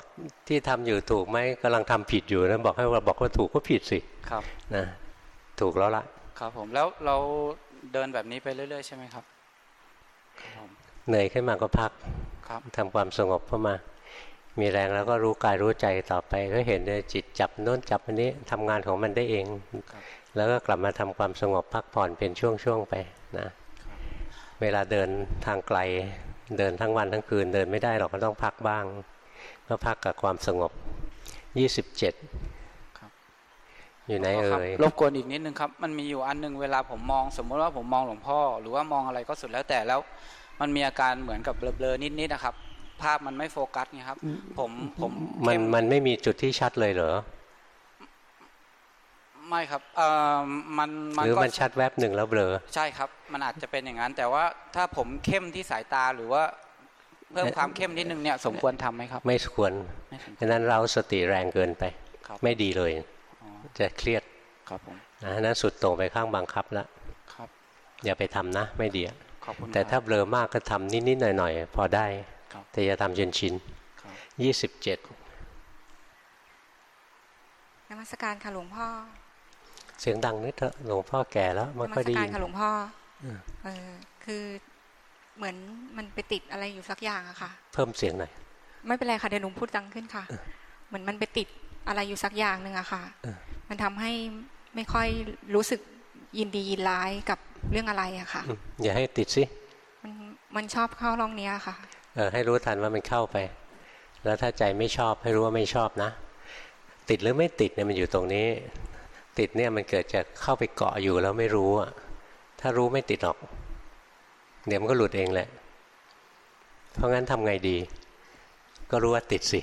ที่ทำอยู่ถูกไหมกำลังทำผิดอยู่นะบอกให้ว่าบอกว่าถูกก็ผิดสิครับนะถูกแล้วละ ครับผมแล้วเราเดินแบบนี้ไปเรื่อยๆใช่ไหมครับครับผมเหนื่อยขึ้นมาก็พักครับทำความสงบเข้ามา มีแรงแล้วก็รู้กายรู้ใจต่อไปก็เห็นเลยจิตจับโน้นจับอันนี้ทำงานของมันได้เองครับแล้วก็กลับมาทำความสงบพักผ่อนเป็นช่วงๆไปนะเวลาเดินทางไกลเดินทั้งวันทั้งคืนเดินไม่ได้หรอกก็ต้องพักบ้าง ก็พักกับความสงบ 27ครับ อยู่ไหนครับเอ่ยรบกวนอีกนิดนึงครับ มันมีอยู่อันหนึงเวลาผมมอง สมมติว่าผมมองหลวงพ่อ หรือว่ามองอะไรก็สุดแล้วแต่แล้ว มันมีอาการเหมือนกับเบลอๆนิดๆนะครับ ภาพมันไม่โฟกัสไงครับ ผมผมมันเข้มันไม่มีจุดที่ชัดเลยเหรอไม่ครับเอ่อมันมันหรือก็มันชัดแวบหนึ่งแล้วเบลอใช่ครับ มันอาจจะเป็นอย่างนั้น แต่ว่าถ้าผมเข้มที่สายตาหรือว่าเพิ่มความเข้มนิดนึงเนี่ยสมควรทำไหมครับ ไม่ควรไม่สมควรฉะนั้นเราสติแรงเกินไปครับไม่ดีเลยอ๋อ จะเครียดครับผมนะนั้นสุดโต่งไปข้างบังคับแล้วครับ อย่าไปทำนะ ไม่ดีอะขอบคุณแต่ถ้าครับเบลอมากก็ทำนิดๆหน่อยๆพอได้ครับแต่อย่าทำจนชินครับยี่สิบเจ็ดนมัสการค่ะหลวงพ่อ เสียงดังนิดเถอะหลวงพ่อแก่แล้วไม่นค่มัอยสได้กายิรนค่ะหลวงพ่อเออเออคือเหมือนมันไปติดอะไรอยู่สักอย่างอะค่ะ เพิ่มเสียงหน่อย ไม่เป็นไรค่ะเดี๋ยวหนูพูดดังขึ้นค่ะ เหมือนมันไปติดอะไรอยู่สักอย่างหนึ่งอะค่ะเออ มันทำให้ไม่ค่อยรู้สึกยินดียินร้ายกับเรื่องอะไรอะค่ะอืมอย่าให้ติดสิมันมันชอบเข้าร่องเนี้ยค่ะเออให้รู้ทันว่ามันเข้าไป แล้วถ้าใจไม่ชอบให้รู้ว่าไม่ชอบนะ ติดหรือไม่ติดเนี่ยมันอยู่ตรงนี้ ติดเนี่ยมันเกิดจากเข้าไปเกาะอยู่แล้วไม่รู้อะถ้ารู้ไม่ติดหรอก เดี๋ยวมันก็หลุดเองแหละ เพราะงั้นทำไงดี ก็รู้ว่าติดสิ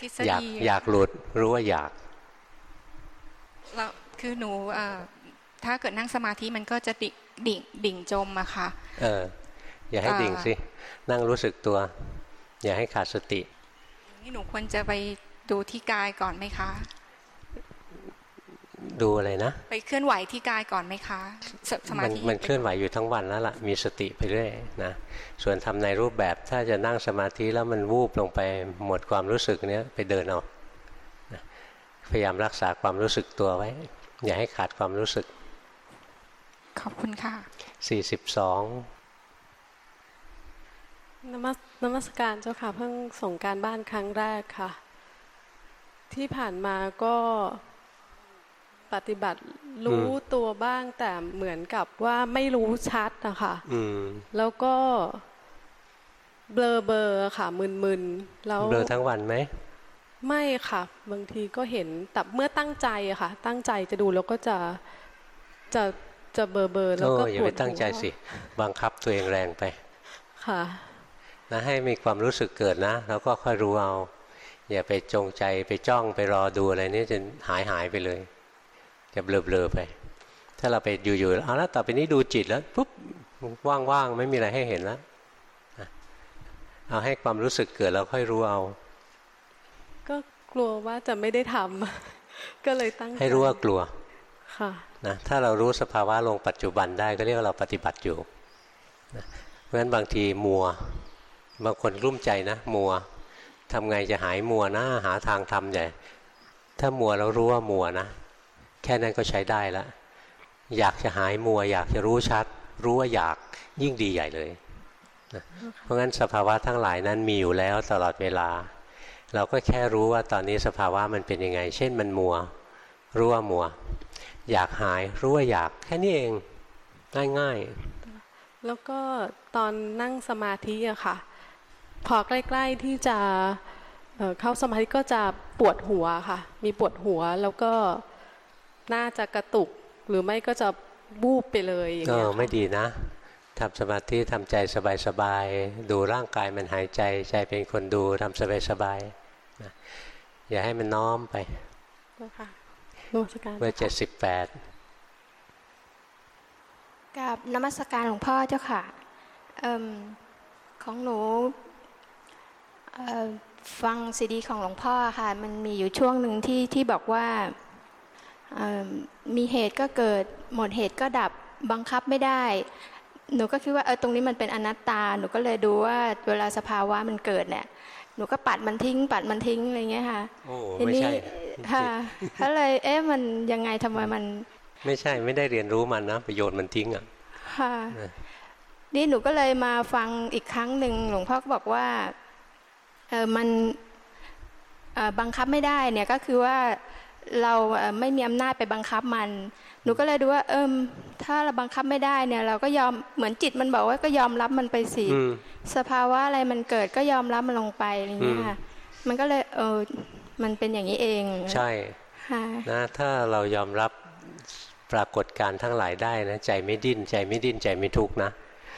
ทฤษอยากฎีอยากหลุดรู้ว่าอยาก เราคือหนูเอ่อถ้าเกิดนั่งสมาธิมันก็จะติดิ่งดิ่งจมอะค่ะ เออ อย่าให้ดิ่งสิ นั่งรู้สึกตัว อย่าให้ขาดสติ นี่หนูควรจะไปดูที่กายก่อนไหมคะ ดูอะไรนะ ไปเคลื่อนไหวที่กายก่อนไหมคะสสมามันธิมันเคลื่อนไหวอยู่ทั้งวันแล้วล่ะ มีสติไปเรื่อยนะ ส่วนทำในรูปแบบถ้าจะนั่งสมาธิแล้วมันวูบลงไปหมดความรู้สึกเนี้ยไปเดินเอานะ พยายามรักษาความรู้สึกตัวไว้ อย่าให้ขาดความรู้สึก ขอบคุณค่ะ42นมัสนมัสการเจ้าค่ะ เพิ่งส่งการบ้านครั้งแรกค่ะ ที่ผ่านมาก็ปฏิบัติรู้ตัวบ้างแต่เหมือนกับว่าไม่รู้ชัดนะคะอืมแล้วก็เบลอเบลอๆค่ะมึนๆแล้วเบลอทั้งวันไหม ไม่ค่ะ บางทีก็เห็นแต่เมื่อตั้งใจอะค่ะ ตั้งใจจะดูแล้วก็จะจะจะเบลอเบลอๆแล้วโอ้ก็อย่าปวไปดตั้งใจหัวสิบังคับตัวเองแรงไป ค่ะนะให้มีความรู้สึกเกิดนะ แล้วก็ค่อยรู้เอา อย่าไปจงใจไปจ้องไปรอดูอะไรนี่จนหายหายไปเลย จะเบลอๆไป ถ้าเราไปอยู่ๆเอาละต่อไปนี้ดูจิตแล้วปุ๊บว่างๆไม่มีอะไรให้เห็นแล้วนะเอาให้ความรู้สึกเกิดแล้วค่อยรู้เอา ก็กลัวว่าจะไม่ได้ทำก็เลยตั้งให้รู้ว่ากลัวค่ะนะถ้าเรารู้สภาวะลงปัจจุบันได้ก็เรียกว่าเราปฏิบัติอยู่นะเพราะฉะนั้นบางทีมัว บางคนรุ่มใจนะมัวทำไงจะหายมัวนะหาทางทำใหญ่ถ้ามัวแล้วรู้ว่ามัวนะแค่นั้นก็ใช้ได้ละอยากจะหายมัว อยากจะรู้ชัด รู้ว่าอยากยิ่งดีใหญ่เลยนะเพราะงั้นสภาวะทั้งหลายนั้นมีอยู่แล้วตลอดเวลา เราก็แค่รู้ว่าตอนนี้สภาวะมันเป็นยังไง เช่นมันมัว รู้ว่ามัว อยากหายรู้ว่าอยากแค่นี้เองง่ายแล้วก็ตอนนั่งสมาธิอะค่ะ พอใกล้ ๆที่จะเอ่อเข้าสมาธิก็จะปวดหัวค่ะ มีปวดหัวแล้วก็น่าจะกระตุกหรือไม่ก็จะบูบไปเลยอย่างๆเอเงี้ยอค่ะไม่ดีนะ ทำสมาธิทำใจสบายๆดูร่างกายมันหายใจ ใจเป็นคนดูทำสบายๆนะอย่าให้มันน้อมไปนะคะนมัสการเบอร์เจ็ดสิบแปดกับนมัสการหลวงพ่อเจ้าค่ะเอิ่มของหนูเอ่อฟังซีดีของหลวงพ่อค่ะ มันมีอยู่ช่วงหนึ่งที่ที่บอกว่าเอิ่มมีเหตุก็เกิด หมดเหตุก็ดับบังคับไม่ได้ หนูก็คิดว่าเออตรงนี้มันเป็นอนัตตา หนูก็เลยดูว่าเวลาสภาวะมันเกิดเนี่ย หนูก็ปัดมันทิ้ง ปัดมันทิ้งอะไรเงี้ยค่ะโอ้ทีไม่นี้ใช่ค่ะก็เลยเอ๊ะมันยังไงทำไมมัน ไม่ใช่ไม่ได้เรียนรู้มันนะประโยชน์มันทิ้งอะค่ะนะนี่หนูก็เลยมาฟังอีกครั้งหนึ่งหลวงพ่อก็บอกว่าเออมันเอ่อบังคับไม่ได้เนี่ยก็คือว่าเราเอ่อไม่มีอำนาจไปบังคับมัน หนูก็เลยดูว่า เอิมถ้าเราบังคับไม่ได้เนี่ย เราก็ยอมเหมือนจิตมันบอกว่าก็ยอมรับมันไปสิอืมสภาวะอะไรมันเกิดก็ยอมรับมันลงไปอะไรอย่างเงี้ยอืมค่ะมันก็เลยเออมันเป็นอย่างนี้เอง ใช่ค่ะนะถ้าเรายอมรับปรากฏการณ์ทั้งหลายได้นะใจไม่ดิ้น ใจไม่ดิ้นใจไม่ทุกข์นะ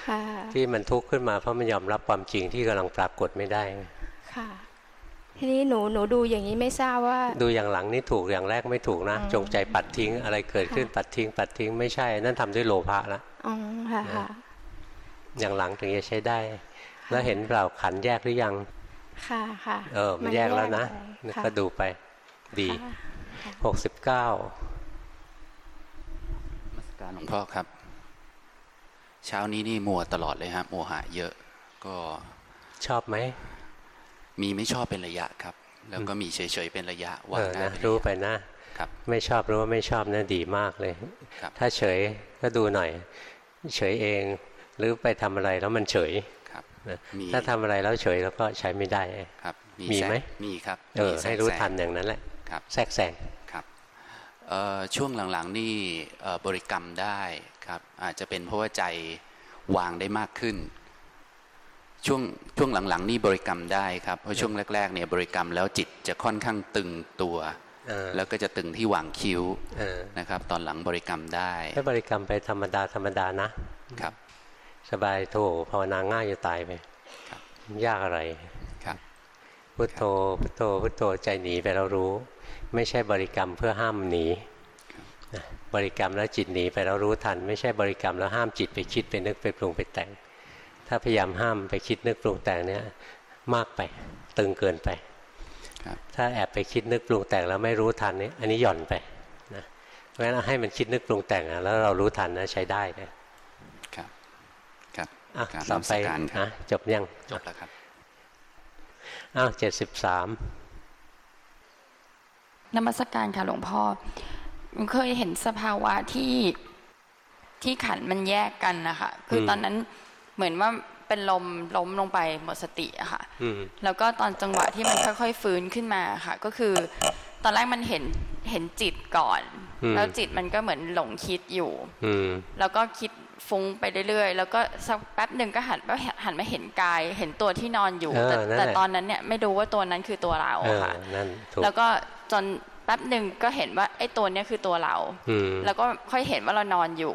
ค่ะที่มันทุกข์ขึ้นมาเพราะมันยอมรับความจริงที่กำลังปรากฏไม่ได้ค่ะ ทีนี้หนูหนูดูอย่างนี้ไม่ทราบว่า ดูอย่างหลังนี่ถูกอย่างแรกไม่ถูกนะอืมจงใจปัดทิ้งอะไรเกิดขึ้นปัดทิ้ง ปัดทิ้งไม่ใช่ นั่นทำด้วยโลภะละอ๋อค่ะนะค่ะอย่างหลังถึงจะใช้ได้ แล้วเห็นเปล่าขันแยกหรือยัง ค่ะค่ะเออมันแยกแล้วนะมันแยกออกไปก็ดูไป ดีค่ะหกสิบเก้านมัสการหลวงพ่อครับ เช้านี้นี่มัวตลอดเลยฮะโมหะเยอะก็ชอบไหม มีไม่ชอบเป็นระยะครับ แล้วก็มีเฉยๆเป็นระยะวาเองอได้นะเป็นระยะรู้ไปนะครับไม่ชอบรู้ว่าไม่ชอบนะดีมากเลยครับถ้าเฉยก็ดูหน่อย เฉยเองหรือไปทำอะไรแล้วมันเฉยครับนะมีถ้าทำอะไรแล้วเฉยแล้วก็ใช้ไม่ได้ครับ มีแทรกไหมมีครับเออมีแทกให้รู้แซงทันอย่างนั้นแหละครับ แทรกแซงครับเอ่อช่วงหลังๆนี่เอ่อบริกรรมได้ครับ อาจจะเป็นเพราะว่าใจวางได้มากขึ้น ช่วงช่วงหลังๆนี่บริกรรมได้ครับเพราะช่วงแรกๆเนี่ยบริกรรมแล้วจิตจะค่อนข้างตึงตัวเออแล้วก็จะตึงที่หว่างคิ้วเออนะครับ ตอนหลังบริกรรมได้ให้บริกรรมไปธรรมดาธรรมดานะครับ สบายโถภาวนาง่ายจะตายไปครับยากอะไรครับพุทโธพุทโธพุทโธใจหนีไปเรารู้ ไม่ใช่บริกรรมเพื่อห้ามหนีบริกรรมแล้วจิตหนีไปแล้วรู้ทัน ไม่ใช่บริกรรมแล้วห้ามจิตไปคิดไปนึกไปปรุงไปแต่ง ถ้าพยายามห้ามไปคิดนึกปรุงแต่งเนี่ยมากไปตึงเกินไปถ้าแอบไปคิดนึกปรุงแต่งแล้วไม่รู้ทันนี่อันนี้หย่อนไปนะเพราะฉะนั้นให้มันคิดนึกปรุงแต่งแล้วเรารู้ทันนะใช้ได้นะครับครับอะต่อไปนะจบยังจบแล้วครับอ้าวเจ็ดสิบสามนมัสการค่ะหลวงพ่อเคยเห็นสภาวะที่ที่ขันมันแยกกันนะคะคือตอนนั้น เหมือนว่าเป็นลมล้มลงไปหมดสติอะค่ะแล้วก็ตอนจังหวะที่มันค่อยๆฟื้นขึ้นมาค่ะ ก็คือ ตอนแรกมันเห็นเห็นจิตก่อน แล้วจิตมันก็เหมือนหลงคิดอยู่แล้วก็คิดฟุ้งไปเรื่อยๆ แล้วก็สักแป๊บหนึ่งก็หันว่าหันมาเห็นกาย เห็นตัวที่นอนอยู่แต่แต่ตอนนั้นเนี่ยไม่รู้ว่าตัวนั้นคือตัวเราค่ะแล้วก็จน แป๊บหนึ่งก็เห็นว่าไอ้ตัวเนี้ยคือตัวเรา แล้วก็ค่อยเห็นว่าเรานอนอยู่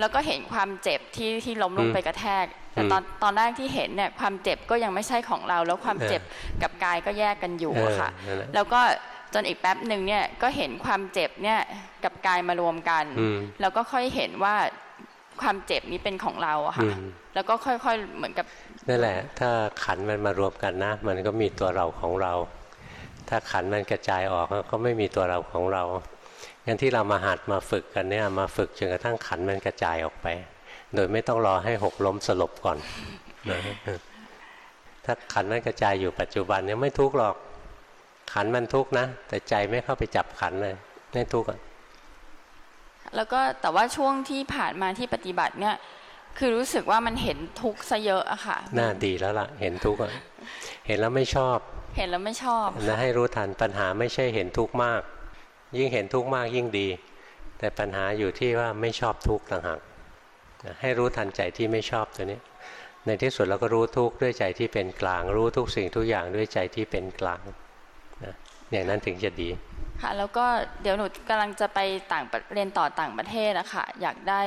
แล้วก็เห็นความเจ็บที่ที่ล้มลงไปกระแทก แต่ตอนตอนแรกที่เห็นเนี่ยความเจ็บก็ยังไม่ใช่ของเรา แล้วความเจ็บกับกายก็แยกกันอยู่ค่ะ แล้วก็จนอีกแป๊บหนึ่งเนี่ยก็เห็นความเจ็บเนี่ยกับกายมารวมกัน แล้วก็ค่อยเห็นว่าความเจ็บนี้เป็นของเราอะค่ะ แล้วก็ค่อยๆเหมือนกับนั่นแหละ ถ้าขันมันมารวมกันนะ มันก็มีตัวเราของเรา ถ้าขันมันกระจายออกก็ไม่มีตัวเราของเรางั้นที่เรามาหัดมาฝึกกันเนี่ยมาฝึกจนกระทั่งขันมันกระจายออกไป โดยไม่ต้องรอให้หกล้มสลบก่อนนะถ้าขันมันกระจายอยู่ปัจจุบันเนี่ยไม่ทุกข์หรอกขันมันทุกข์นะ แต่ใจไม่เข้าไปจับขันเลยไม่ทุกข์อะแล้วก็แต่ว่าช่วงที่ผ่านมาที่ปฏิบัติเนี่ย คือรู้สึกว่ามันเห็นทุกข์ซะเยอะอะค่ะ น่าดีแล้วล่ะ เห็นทุกข์เห็นแล้วไม่ชอบ เห็นแล้วไม่ชอบนะให้รู้ทันปัญหาไม่ใช่เห็นทุกข์มาก ยิ่งเห็นทุกข์มากยิ่งดี แต่ปัญหาอยู่ที่ว่าไม่ชอบทุกข์ต่างหากให้รู้ทันใจที่ไม่ชอบตัวนี้ ในที่สุดเราก็รู้ทุกข์ด้วยใจที่เป็นกลาง รู้ทุกสิ่งทุกอย่างด้วยใจที่เป็นกลางนะอย่างนั้นถึงจะดีค่ะแล้วก็เดี๋ยวหนูกำลังจะไปต่างเรียนต่อต่างประเทศอะค่ะอยากได้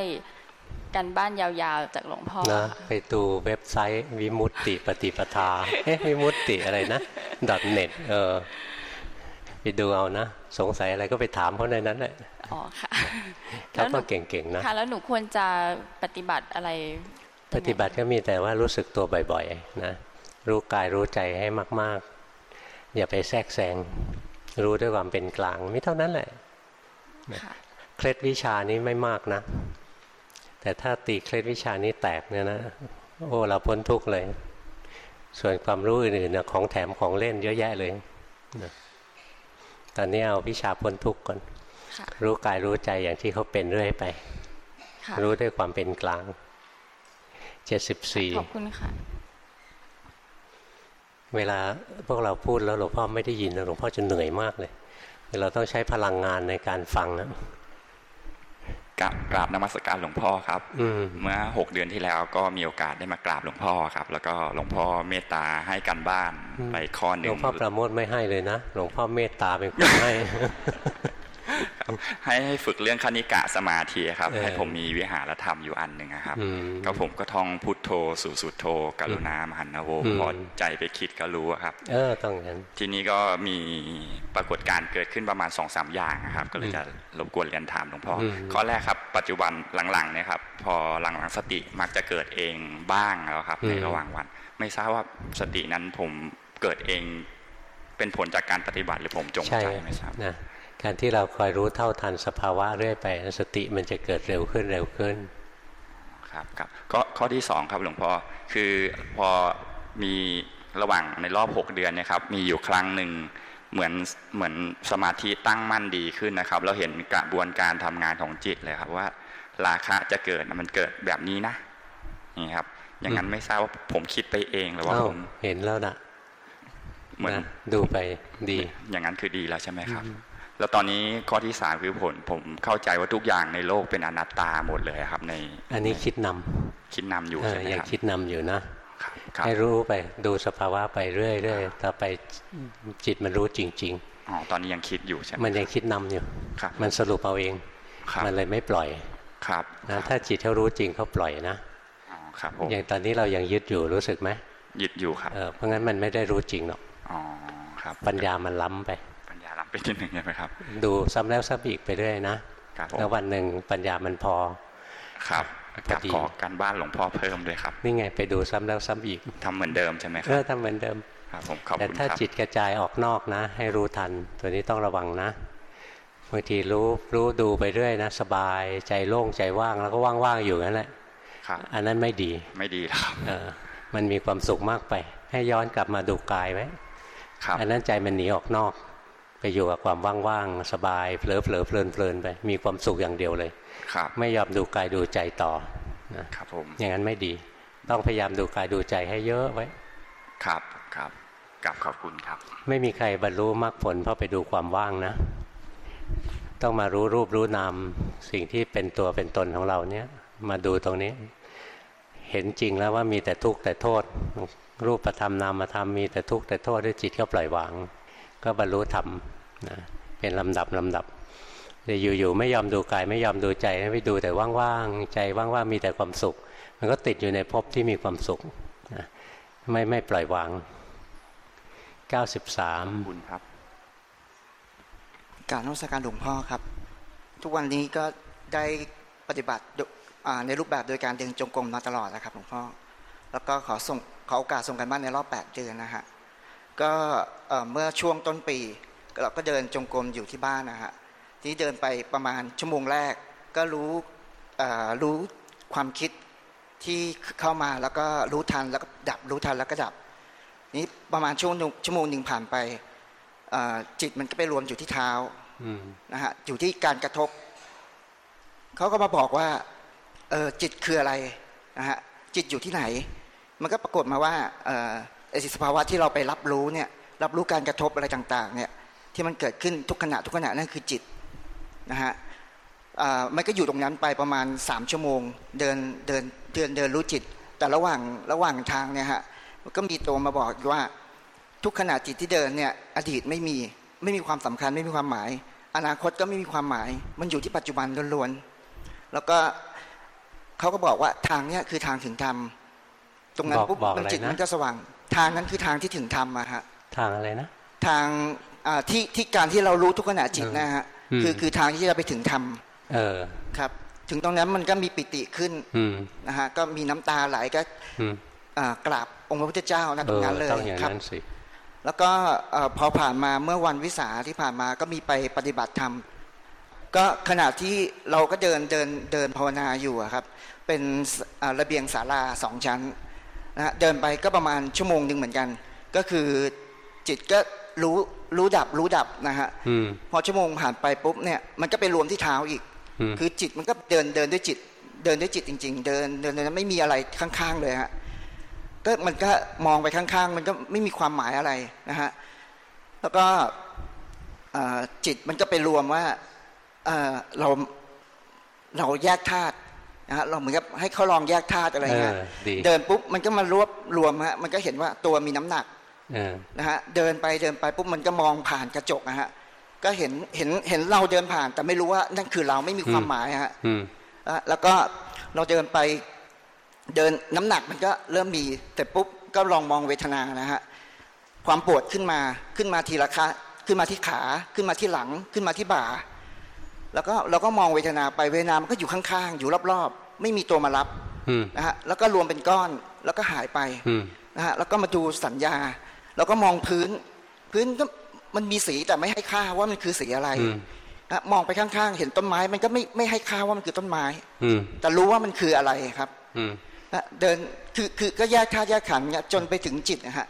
กันบ้านยาวๆจากหลวงพ่อนะไปดูเว็บไซต์วิมุตติปฏิปทาเอ๊ะวิมุตติอะไรนะ .net เออไปดูเอานะ สงสัยอะไรก็ไปถามเขาในนั้นแหละอ๋อค่ะเขาก็เก่งๆนะค่ะแล้วหนูควรจะปฏิบัติอะไร ปฏิบัติก็มีแต่ว่ารู้สึกตัวบ่อยๆนะรู้กายรู้ใจให้มาก ๆ อย่าไปแทรกแซงรู้ด้วยความเป็นกลาง ไม่เท่านั้นแหละเคล็ดวิชานี้ไม่มากนะ แต่ถ้าตีเคล็ดวิชานี้แตกเนี่ยนะ โอ้เราพ้นทุกข์เลย ส่วนความรู้อื่นๆนะของแถมของเล่นเยอะแยะเลยตอนนี้เอาวิชาพ้นทุกข์ก่อน รู้กายรู้ใจอย่างที่เขาเป็นเรื่อยไป รู้ด้วยความเป็นกลางเจ็ดสิบสี่ขอบคุณค่ะ เวลาพวกเราพูดแล้วหลวงพ่อไม่ได้ยินหลวงพ่อจะเหนื่อยมากเลยเราต้องใช้พลังงานในการฟังนะ กราบนมัสการหลวงพ่อครับเมื่อหกเดือนที่แล้วก็มีโอกาสได้มากราบหลวงพ่อครับ แล้วก็หลวงพ่อเมตตาให้กันบ้านไปข้อหนึ่งหลวงพ่อประโมทไม่ให้เลยนะหลวงพ่อเมตตาเป็นคนให้ ให้ให้ฝึกเรื่องคณิกะสมาธิครับ ให้ผมมีวิหารธรรมอยู่อันหนึ่งครับก็ผมก็ท่องพุทโธสุสุโธกรุณามหันโวพอใจไปคิดก็รู้ครับ เออต้องงั้นทีนี้ก็มีปรากฏการเกิดขึ้นประมาณสองสามอย่างครับ ก็เลยจะรบกวนเรียนถามหลวงพ่อข้อแรกครับ ปัจจุบันหลังๆเนี่ยครับ พอหลังๆสติมักจะเกิดเองบ้างแล้วครับ ในระหว่างวัน ไม่ทราบว่าสตินั้นผมเกิดเองเป็นผลจากการปฏิบัติหรือผมจงใจไม่ทราบ การที่เราคอยรู้เท่าทันสภาวะเรื่อยไป สติมันจะเกิดเร็วขึ้นเร็วขึ้น ครับครับก็ข้อที่สองครับหลวงพ่อคือพอมีระหว่างในรอบหกเดือนเนี่ยครับ มีอยู่ครั้งหนึ่งเหมือนเหมือนสมาธิตั้งมั่นดีขึ้นนะครับ เราเห็นกระบวนการทำงานของจิตเลยครับว่า ราคะจะเกิดมันเกิดแบบนี้นะนี่ครับ อย่างนั้นไม่ทราบว่าผมคิดไปเองหรือว่าผมเห็นแล้วนะเหมือนดูไปดี อย่างนั้นคือดีแล้วใช่ไหมครับ แล้วตอนนี้ข้อที่สามคือผล ผมเข้าใจว่าทุกอย่างในโลกเป็นอนัตตาหมดเลยครับ ใน อันนี้คิดนำคิดนำอยู่ใช่ไหมครับยังคิดนำอยู่นะให้รู้ไปดูสภาวะไปเรื่อยๆต่อไปจิตมันรู้จริง ๆอ๋อตอนนี้ยังคิดอยู่ใช่ไหมมันยังคิดนำอยู่มันสรุปเอาเองมันเลยไม่ปล่อยครับนะถ้าจิตเขารู้จริงเขาปล่อยนะครับอย่างตอนนี้เรายังยึดอยู่รู้สึกไหมยึดอยู่ครับเพราะงั้นมันไม่ได้รู้จริงหรอกอ๋อครับ ปัญญามันล้ำไป ไปทีหนึ่งใช่ไหมครับ ดูซ้ำแล้วซ้ำอีกไปเรื่อยนะแล้ววันหนึ่งปัญญามันพอ ครับกับขอการบ้านหลวงพ่อเพิ่มด้วยครับ นี่ไงไปดูซ้ำแล้วซ้ำอีกทำเหมือนเดิมใช่ไหมครัเออทำเหมือนเดิมครับผมขอบแต่คุณถ้าครับจิตกระจายออกนอกนะ ให้รู้ทัน ตัวนี้ต้องระวังนะบางทีรู้รู้ดูไปเรื่อยนะ สบายใจโล่งใจว่างแล้วก็ว่างๆอยู่นั่นแหละครับอันนั้นไม่ดีไม่ดีครับเออมันมีความสุขมากไป ให้ย้อนกลับมาดูกายไว้ครับอันนั้นใจมันหนีออกนอก ไปอยู่กับความว่างๆสบายเผลอเผลอเพลินเพลินไปมีความสุขอย่างเดียวเลยครับ ไม่ยอมดูกายดูใจต่อนะครับผมอย่างนั้นไม่ดี ต้องพยายามดูกายดูใจให้เยอะไว้ ครับครับกลับขอบคุณครับ ไม่มีใครบรรลุมรรคผลเพราะไปดูความว่างนะ ต้องมารู้รูปรู้นามสิ่งที่เป็นตัวเป็นตนของเราเนี่ยมาดูตรงนี้ เห็นจริงแล้วว่ามีแต่ทุกข์แต่โทษ รูปธรรมนามธรรมมีแต่ทุกข์แต่โทษด้วยจิตก็ปล่อยวาง ก็บรรลุธรรมนะเป็นลำดับลำดับแต่อยู่ๆไม่ยอมดูกายไม่ยอมดูใจไม่ดูแต่ว่างๆใจว่างๆมีแต่ความสุข มันก็ติดอยู่ในภพที่มีความสุขนะไม่ไม่ปล่อยวาง 93บุญครับ การนมัสการหลวงพ่อครับ ทุกวันนี้ก็ได้ปฏิบัติโดอ่าในรูปแบบโดยการเดินจงกรมมาตลอดนะครับหลวงพ่อแล้วก็ขอส่งขอโอกาสส่งกันบ้านในรอบ 8 เดือนนะฮะ ก็เอ่อเมื่อช่วงต้นปี เราก็เดินจงกรมอยู่ที่บ้านนะฮะทีนี้เดินไปประมาณชั่วโมงแรก ก็รู้เอ่อรู้ความคิดที่เข้ามาแล้วก็รู้ทันแล้วก็ดับรู้ทันแล้วก็ดับ นี้ประมาณช่วงหนึ่งชั่วโมงหนึ่งผ่านไปเอ่อจิตมันก็ไปรวมอยู่ที่เท้าอืมนะฮะอยู่ที่การกระทบเขาก็มาบอกว่าเออจิตคืออะไรนะฮะจิตอยู่ที่ไหน มันก็ปรากฏมาว่าเออ ไอ้สภาวะที่เราไปรับรู้เนี่ยรับรู้การกระทบอะไรต่างๆเนี่ยที่มันเกิดขึ้นทุกขณะทุกขณะนั่นคือจิตนะฮะอ่ามันก็อยู่ตรงนั้นไปประมาณสามชั่วโมง เดินเดินเดินเดินรู้จิต แต่ระหว่างระหว่างทางเนี่ยฮะมันก็มีตัวมาบอกว่าทุกขณะจิตที่เดินเนี่ยอดีตไม่มีไม่มีความสำคัญไม่มีความหมาย อนาคตก็ไม่มีความหมาย มันอยู่ที่ปัจจุบันล้วนๆแล้วก็เขาก็บอกว่าทางเนี้ยคือทางถึงธรรมตรงนั้นบอกปุ๊บบอกมันอะไรจิตนะมันจะสว่าง ทางนั้นคือทางที่ถึงธรรมอะฮะทางอะไรนะ ทางอ่าที่ที่การที่เรารู้ทุกขณะจิตนะฮะอืมคือคือทางที่จะไปถึงธรรมเออครับ ถึงตรงนั้นมันก็มีปิติขึ้นอืมนะฮะก็มีน้ำตาไหลก็อืมอ่ากราบองค์พระพุทธเจ้านะเอตรงอนั้นเลยต้องอย่างครับนั้นสิแล้วก็เอ่อพอผ่านมาเมื่อวันวิสาที่ผ่านมาก็มีไปปฏิบัติธรรม ก็ขณะที่เราก็เดินเดินเดินภาวนาอยู่อะครับ เป็นอ่าระเบียงศาลาสองชั้น นะฮะเดินไปก็ประมาณชั่วโมงหนึ่งเหมือนกัน ก็คือจิตก็รู้รู้ดับรู้ดับนะฮะอืมพอชั่วโมงผ่านไปปุ๊บเนี่ยมันก็ไปรวมที่เท้าอีกอืมคือจิตมันก็เดินเดินด้วยจิต เดินด้วยจิตจริงๆเดินเดินเดินไม่มีอะไรข้างๆเลยฮะก็มันก็มองไปข้างๆ มันก็ไม่มีความหมายอะไรนะฮะแล้วก็เอ่อจิตมันก็ไปรวมว่าเอ่อเราเราแยกธาตุนะ ฮะเราเหมือนกับให้เขาลองแยกธาตุอะไรเงี้ยเออดีเดินปุ๊บมันก็มารวบรวมฮะมันก็เห็นว่าตัวมีน้ำหนักเออนะฮะเดินไปเดินไปปุ๊บมันก็มองผ่านกระจกนะฮะก็เห็นเห็นเห็นเราเดินผ่าน แต่ไม่รู้ว่านั่นคือเราไม่มีความหมายฮะอืมอะแล้วก็เราเดินไปเดินน้ำหนักมันก็เริ่มมีแต่ปุ๊บก็ลองมองเวทนานะฮะความปวดขึ้นมาขึ้นมาทีละคะขึ้นมาที่ขาขึ้นมาที่หลังขึ้นมาที่บ่า แล้วก็เราก็มองเวทนาไปเวทนามันก็อยู่ข้างๆ อยู่รอบๆ ไม่มีตัวมารับอืมนะฮะแล้วก็รวมเป็นก้อนแล้วก็หายไปอืมนะฮะแล้วก็มาดูสัญญา แล้วก็มองพื้น พื้นก็มันมีสีแต่ไม่ให้ค่าว่ามันคือสีอะไรอืมนะมองไปข้างๆ เห็นต้นไม้ มันก็ไม่ไม่ให้ค่าว่ามันคือต้นไม้ อืมแต่รู้ว่ามันคืออะไรครับ อืมนะเดินคือคือก็แยกธาตุแยกขันธ์เนี่ยจนไปถึงจิตนะฮะ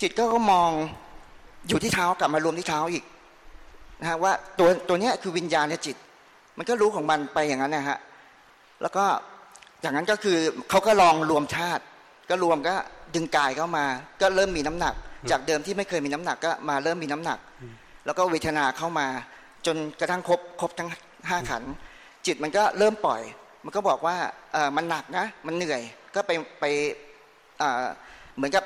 จิตก็ก็มองอยู่ที่เท้ากลับมารวมที่เท้าอีกนะฮะว่าตัวตัวเนี้ยคือวิญญาณในจิต มันก็รู้ของมันไปอย่างนั้นนะฮะ แล้วก็อย่างนั้นก็คือเขาก็ลองรวมธาตุก็รวมก็ดึงกายเข้ามา ก็เริ่มมีน้ำหนัก จากเดิมที่ไม่เคยมีน้ำหนักก็มาเริ่มมีน้ำหนัก แล้วก็เวทนาเข้ามา จนกระทั่งครบครบทั้งห้าขัน จิตมันก็เริ่มปล่อย มันก็บอกว่าเออมันหนักนะ มันเหนื่อยก็ไปไปเออเหมือนกับ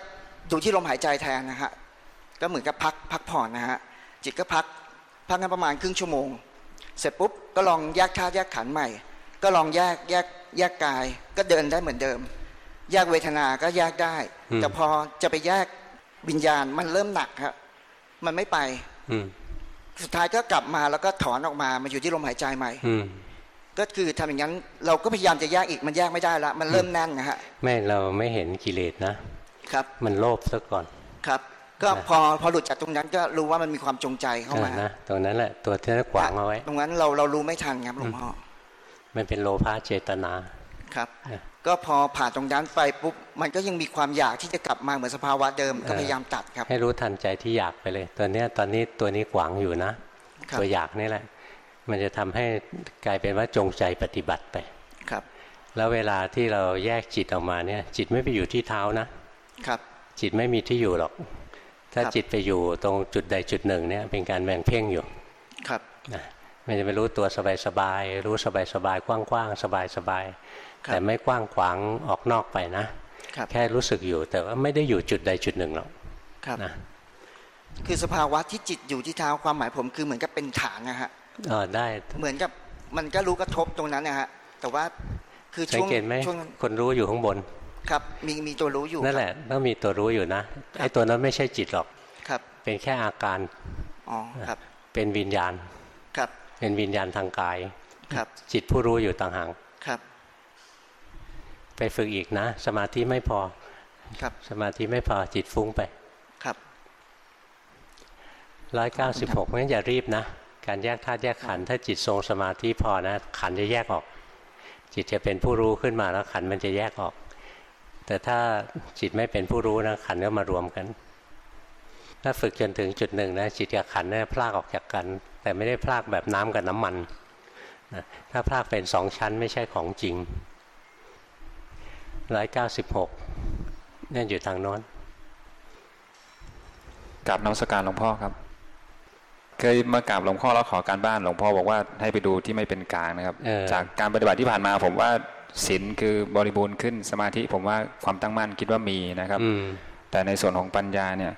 ดูที่ลมหายใจแทนนะฮะก็เหมือนกับพักพักผ่อนนะฮะจิตก็พักพักกันประมาณครึ่งชั่วโมง เสร็จปุ๊บก็ลองแยกธาตุแยกขันใหม่ ก็ลองแยกแยกแยกกาย ก็เดินได้เหมือนเดิม แยกเวทนาก็แยกได้อืมแต่พอจะไปแยกวิญญาณมันเริ่มหนักครับมันไม่ไปอืมสุดท้ายก็กลับมาแล้วก็ถอนออกมามาอยู่ที่ลมหายใจใหม่อืมก็คือทำอย่างนั้น เราก็พยายามจะแยกอีกมันแยกไม่ได้ละมันเริ่มแน่นนะฮะไม่เราไม่เห็นกิเลสนะครับ มันโลภซะก่อนครับ ก็พอพอหลุดจากตรงนั้นก็รู้ว่ามันมีความจงใจเข้ามาเออนะตรงนั้นแหละตัวที่ขวางเอาไว้ ตรงนั้นเราเรารู้ไม่ทันครับหลวงพ่อ มันเป็นโลภะเจตนาครับก็พอผ่านตรงนั้นไปปุ๊บมันก็ยังมีความอยากที่จะกลับมาเหมือนสภาวะเดิมก็พยายามตัดครับ ให้รู้ทันใจที่อยากไปเลย ตัวเนี้ยตอนนี้ตัวนี้ขวางอยู่นะครับตัวอยากนี่แหละ มันจะทำให้กลายเป็นว่าจงใจปฏิบัติไปครับ แล้วเวลาที่เราแยกจิตออกมาเนี่ย จิตไม่ไปอยู่ที่เท้านะครับ จิตไม่มีที่อยู่หรอก ถ้าครับจิตไปอยู่ตรงจุดใดจุดหนึ่งเนี่ยเป็นการแบ่งเพ่งอยู่ครับนะ มันจะไปรู้ตัวสบายๆรู้สบายๆกว้างๆสบายๆแต่ไม่กว้างขวางออกนอกไปนะครับแค่รู้สึกอยู่แต่ว่าไม่ได้อยู่จุดใดจุดหนึ่งหรอกครับนะคือสภาวะที่จิตอยู่ที่เท้าความหมายผมคือเหมือนกับเป็นฐานนะฮะเออได้ เหมือนกับมันก็รู้กระทบตรงนั้นนะฮะแต่ว่าคือสัช่งวงเกตไหมช่วงคนรู้อยู่ข้างบน ครับ มีมีตัวรู้อยู่นั่นแหละต้องมีตัวรู้อยู่นะไอ้ตัวนั้นไม่ใช่จิตหรอกครับ เป็นแค่อาการอ๋อครับ เป็นวิญญาณครับ เป็นวิญญาณทางกาย ครับ จิตผู้รู้อยู่ต่างหากครับ ไปฝึกอีกนะ สมาธิไม่พอ ครับ สมาธิไม่พอจิตฟุ้งไป ครับร้อยเก้าสิบหกงั้นอย่ารีบนะ การแยกธาตุแยกขันธ์ถ้าจิตทรงสมาธิพอนะ ขันธ์จะแยกออก จิตจะเป็นผู้รู้ขึ้นมาแล้วขันธ์มันจะแยกออก แต่ถ้าจิตไม่เป็นผู้รู้นะขันธ์ก็มารวมกัน ถ้าฝึกจนถึงจุดหนึ่งนะจิตกับขันธ์เนี่ยพลากออกจากกัน แต่ไม่ได้พลากแบบน้ำกับน้ำมันนะถ้าพลากเป็นสองชั้นไม่ใช่ของจริงร้อยเก้าสิบหกนั่นอยู่ทางโน้นกราบนมัสการหลวงพ่อครับ เคยมากราบหลวงพ่อแล้วขอการบ้านหลวงพ่อบอกว่าให้ไปดูที่ไม่เป็นกลางนะครับเออจากการปฏิบัติที่ผ่านมาผมว่าศีลคือบริบูรณ์ขึ้นสมาธิผมว่าความตั้งมั่นคิดว่ามีนะครับอืมแต่ในส่วนของปัญญาเนี่ย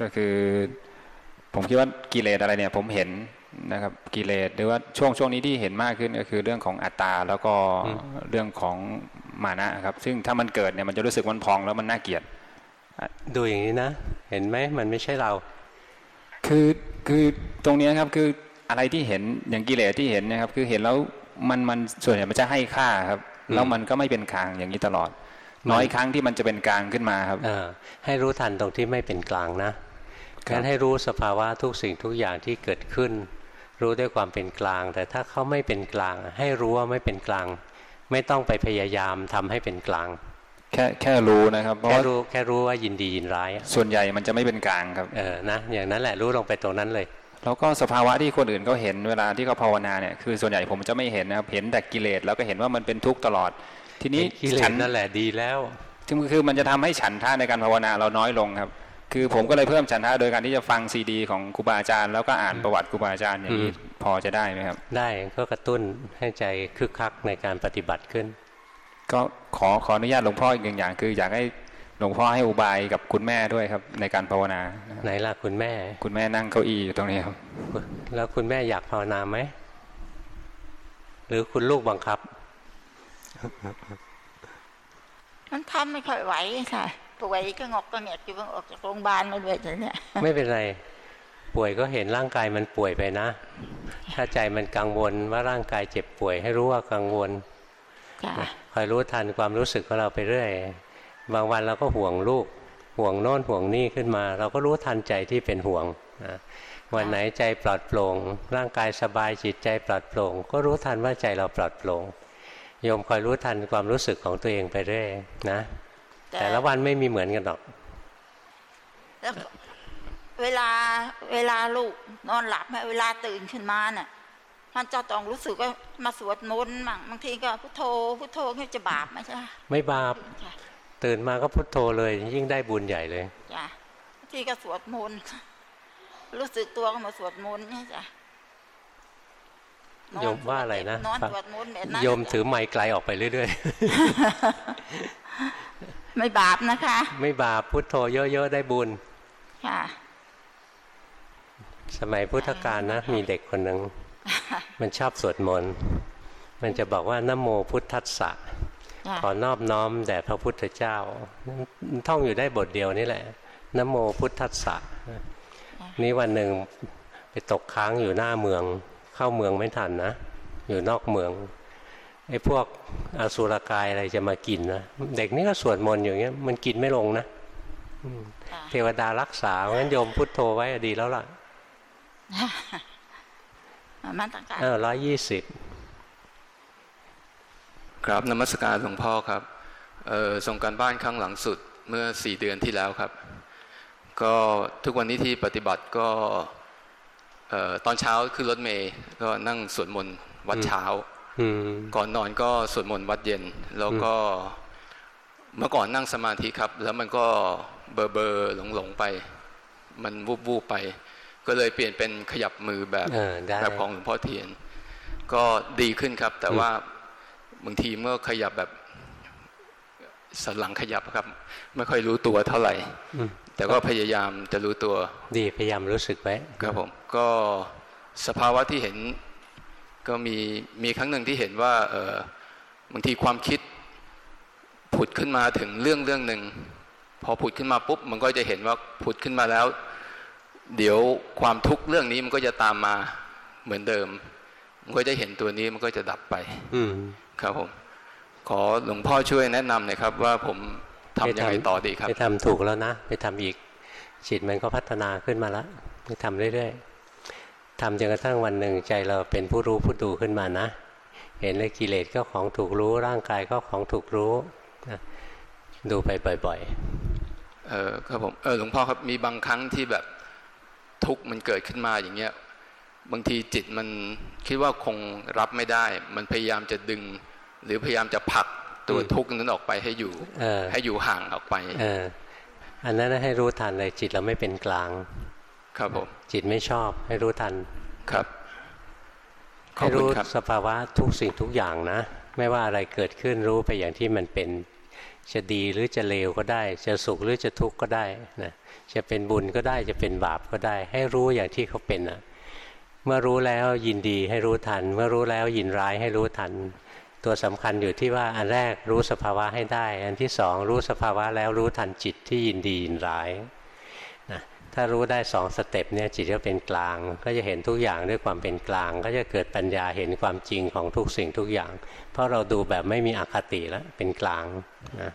ก็คือ ผมคิดว่ากิเลสอะไรเนี่ย ผมเห็น นะครับกิเลสหรือว่าช่วงช่วงนี้ที่เห็นมากขึ้นก็คือเรื่องของอัตตาแล้วก็เรื่องของมานะครับ ซึ่งถ้ามันเกิดเนี่ยมันจะรู้สึกมันพองแล้วมันน่าเกลียดดูอย่างนี้นะ เห็นไหมมันไม่ใช่เรา คือคือตรงเนี้ยครับคืออะไรที่เห็นอย่างกิเลสที่เห็นเนะครับ คือเห็นแล้วมันมันส่วนใหญ่มันจะให้ค่าครับอืมแล้วมันก็ไม่เป็นกลางอย่างนี้ตลอด น้อยครั้งที่มันจะเป็นกลางขึ้นมาครับเออให้รู้ทันตรงที่ไม่เป็นกลางนะงั้นให้รู้สภาวะทุกสิ่งทุกอย่างที่เกิดขึ้น รู้ด้วยความเป็นกลาง แต่ถ้าเขาไม่เป็นกลาง ให้รู้ว่าไม่เป็นกลาง ไม่ต้องไปพยายามทำให้เป็นกลาง แค่แค่รู้นะครับเพราะแค่ว่ารู้แค่รู้ว่ายินดียินร้ายอะส่วนใหญ่มันจะไม่เป็นกลางครับเออนะอย่างนั้นแหละรู้ลงไปตรงนั้นเลยแล้วก็สภาวะที่คนอื่นเขาเห็นเวลาที่เขาภาวนาเนี่ยคือส่วนใหญ่ผมจะไม่เห็นนะครับเห็นแต่กิเลสแล้วก็เห็นว่ามันเป็นทุกข์ตลอด ทีนี้กิเลฉัสนั่นแหละดีแล้วคือคือมันจะทำให้ฉันท่าในการภาวนาเราน้อยลงครับ คือผมก็เลยเพิ่มฉันท่าโดยการที่จะฟังซีดี ของครูบาอาจารย์แล้วก็อ่านประวัติครูบาอาจารย์อย่างนี้อืมพอจะได้ไหมครับ ได้ก็กระตุ้นให้ใจคึกคักในการปฏิบัติขึ้น ก็ขอขออนุญาตหลวงพ่ออีกหนึ่งอย่าง คืออยากให้หลวงพ่อให้อุบายกับคุณแม่ด้วยครับ ในการภาวนาไหนล่ะคุณแม่ คุณแม่นั่งเก้าอี้อยู่ตรงนี้ครับ แล้วคุณแม่อยากภาวนาไหมหรือคุณลูกบังคับ มันทำไม่ค่อยไหวค่ะ ป่วยก็งอกก็แงกอยู่เพิ่งออกจากโรงพยาบาลมาด้วยแต่เนี่ยไม่เป็นไรป่วยก็เห็นร่างกายมันป่วยไปนะ ถ้าใจมันกังวลว่าร่างกายเจ็บป่วยให้รู้ว่ากังวลจ้ะคอยรู้ทันความรู้สึกของเราไปเรื่อย บางวันเราก็ห่วงลูก ห่วงโน่นห่วงนี่ขึ้นมา เราก็รู้ทันใจที่เป็นห่วงนะวันไหนใจปลอดโปร่ง ร่างกายสบายจิตใจปลอดโปร่ง ก็รู้ทันว่าใจเราปลอดโปร่งโยมคอยรู้ทันความรู้สึกของตัวเองไปเรื่อยนะ แต่ละวันไม่มีเหมือนกันหรอกแล้วเวลาเวลาลูกนอนหลับเวลาตื่นขึ้นมาเนี่ยมันจะต้องรู้สึกว่ามาสวดมนต์มั่งบางทีก็พุทโธพุทโธก็จะบาปไหมจ๊ะไม่บาปตื่นมาก็พุทโธเลยยิ่งได้บุญใหญ่เลยจ้ะบางทีก็สวดมนต์รู้สึกตัวก็มาสวดมนต์เนี่ยจ้ะโยมว่าอะไรนะนอนสวดมนต์แบบนั้นโยมถือไมค์ไกลออกไปเรื่อย ไม่บาปนะคะๆไม่บาปพุทโธเยอะๆได้บุญ ค่ะ สมัยพุทธกาลนะ มีเด็กคนหนึ่งมันชอบสวดมนต์มันจะบอกว่านะโมพุทธัสสะจ้ะขอนอบน้อมแด่พระพุทธเจ้า ท่องอยู่ได้บทเดียวนี่แหละนะโมพุทธัสสะนี่วันหนึ่งไปตกค้างอยู่หน้าเมือง เข้าเมืองไม่ทันนะ อยู่นอกเมือง ไอ้พวกอสุรกายอะไรจะมากินนะเด็กนี่ก็สวดมนต์อย่างเงี้ย มันกินไม่ลงนะเทวดารักษาเพราะฉะนั้นโยมพุทโธไว้ดีแล้วล่ะมาตั้งแต่ร้อยยี่สิบครับนมัสการหลวงพ่อครับส่งการบ้านครั้งหลังสุดเมื่อสี่เดือนที่แล้วครับ ก็ทุกวันนี้ที่ปฏิบัติก็ตอนเช้าคือรถเมย์ก็นั่งสวดมนต์วัดเช้า ก่อนนอนก็สวดมนต์วัดเย็น แล้วก็เมื่อก่อนนั่งสมาธิครับ แล้วมันก็เบอร์เบอร์หลงหลงไป มันวูบวูบไป ก็เลยเปลี่ยนเป็นขยับมือแบบแบบของหลวงพ่อเทียน ก็ดีขึ้นครับ แต่ว่าบางทีเมื่อขยับแบบสันหลังขยับครับ ไม่ค่อยรู้ตัวเท่าไหร่แต่ก็พยายามจะรู้ตัว ดีพยายามรู้สึกไว้ครับผม ก็สภาวะที่เห็น ก็มีมีครั้งหนึ่งที่เห็นว่าเออบางทีความคิดผุดขึ้นมาถึงเรื่องเรื่องหนึ่งพอผุดขึ้นมาปุ๊บมันก็จะเห็นว่าผุดขึ้นมาแล้ว เดี๋ยวความทุกข์เรื่องนี้มันก็จะตามมาเหมือนเดิม มันก็จะเห็นตัวนี้มันก็จะดับไป อืครับผม ขอหลวงพ่อช่วยแนะนำหน่อยครับ ว่าผมทำยังไงต่อดีครับ ไปทำถูกแล้วนะ ไปทำอีกจิตมันก็พัฒนาขึ้นมาแล้วไปทำเรื่อยๆ ทำจนกระทั่งวันหนึ่งใจเราเป็นผู้รู้ผู้ดูขึ้นมานะ เห็นเลยกิเลสก็ของถูกรู้ร่างกายก็ของถูกรู้ดูไปบ่อยๆ เออครับผมเออหลวงพ่อครับมีบางครั้งที่แบบทุกข์มันเกิดขึ้นมาอย่างเงี้ยบางทีจิตมันคิดว่าคงรับไม่ได้ มันพยายามจะดึง หรือพยายามจะผลักตัวทุกข์นั้นออกไปให้อยู่ให้อยู่ห่างออกไป เออ อันนั้นให้รู้ทันเลยจิตเราไม่เป็นกลาง ครับผมจิตไม่ชอบให้รู้ทันครับให้รู้สภาวะทุกสิ่งทุกอย่างนะ ไม่ว่าอะไรเกิดขึ้นรู้ไปอย่างที่มันเป็นจะดีหรือจะเลวก็ได้ จะสุขหรือจะทุกข์ก็ได้นะจะเป็นบุญก็ได้จะเป็นบาปก็ได้ ให้รู้อย่างที่เขาเป็นนะเมื่อรู้แล้วยินดีให้รู้ทัน เมื่อรู้แล้วยินร้ายให้รู้ทัน ตัวสำคัญอยู่ที่ว่าอันแรกรู้สภาวะให้ได้ อันที่สองรู้สภาวะแล้วรู้ทันจิตที่ยินดียินร้ายนะ ถ้ารู้ได้สองสเต็ปเนี่ยจิตก็เป็นกลาง ก็จะเห็นทุกอย่างด้วยความเป็นกลาง ก็จะเกิดปัญญาเห็นความจริงของทุกสิ่งทุกอย่าง เพราะเราดูแบบไม่มีอคติแล้วเป็นกลางนะ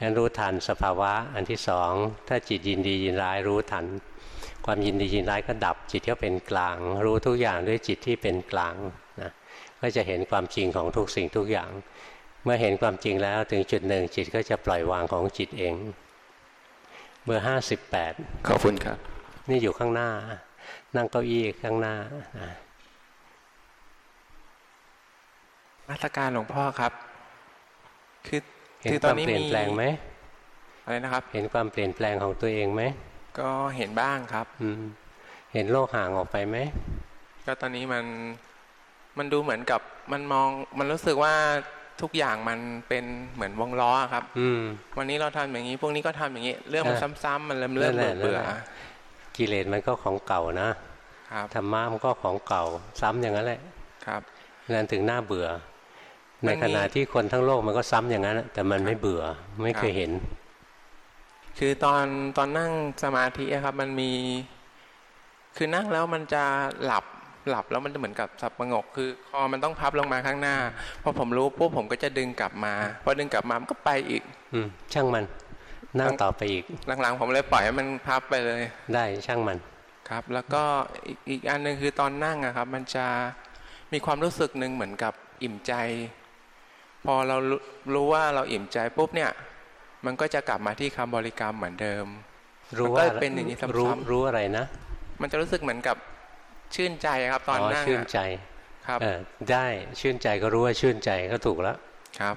งั้นรู้ทันสภาวะอันที่สองถ้าจิตยินดียินร้ายรู้ทัน ความยินดียินร้ายก็ดับ จิตก็เป็นกลาง รู้ทุกอย่างด้วยจิตที่เป็นกลางนะก็จะเห็นความจริงของทุกสิ่งทุกอย่าง เมื่อเห็นความจริงแล้วถึงจุดหนึ่งจิตก็จะปล่อยวางของจิตเอง เบอร์ห้าสิบแปดขอบคุณครับ นี่อยู่ข้างหน้า นั่งเก้าอี้ข้างหน้ามาตรการหลวงพ่อครับ คือเห็นความเปลี่ยนแปลงไหมอะไรนะครับ เห็นความเปลี่ยนแปลงของตัวเองไหมก็เห็นบ้างครับ อืมเห็นโลกห่างออกไปไหมก็ตอนนี้มันมันดูเหมือนกับมันมองมันรู้สึกว่า ทุกอย่างมันเป็นเหมือนวงล้อครับ อืวันนี้เราทำอย่างนี้ พวกนี้ก็ทำอย่างนี้ เรื่องมันซ้ำๆมันเริ่มเริ่มเบื่อกิเลสมันก็ของเก่านะธรรมะมันก็ของเก่า ซ้ำอย่างนั้นแหละครับนั่นถึงหน้าเบื่อ ในขณะที่คนทั้งโลกมันก็ซ้ำอย่างนั้นแต่มันไม่เบื่อไม่เคยเห็น คือตอนตอนนั่งสมาธิครับ มันมี คือนั่งแล้วมันจะหลับ หลับแล้วมันจะเหมือนกับสับประงกคือคอมันต้องพับลงมาข้างหน้าพอผมรู้ปุ๊บผมก็จะดึงกลับมาพอดึงกลับมามันก็ไปอีก อืมช่างมันนั่งต่อไปอีกหลังๆผมเลยปล่อยให้มันพับไปเลย ได้ช่างมันครับ แล้วก็อีกอันหนึ่งคือตอนนั่งอะครับ มันจะมีความรู้สึกหนึ่งเหมือนกับอิ่มใจ พอเรารู้ว่าเราอิ่มใจปุ๊บเนี่ย มันก็จะกลับมาที่คำบริกรรมเหมือนเดิม รู้ว่าเป็นอย่างนี้ซ้ำๆรู้อะไรนะมันจะรู้สึกเหมือนกับ ชื่นใจครับตอนนั่งชื่นใจครับได้ชื่นใจก็รู้ว่าชื่นใจก็ถูกแล้วครับ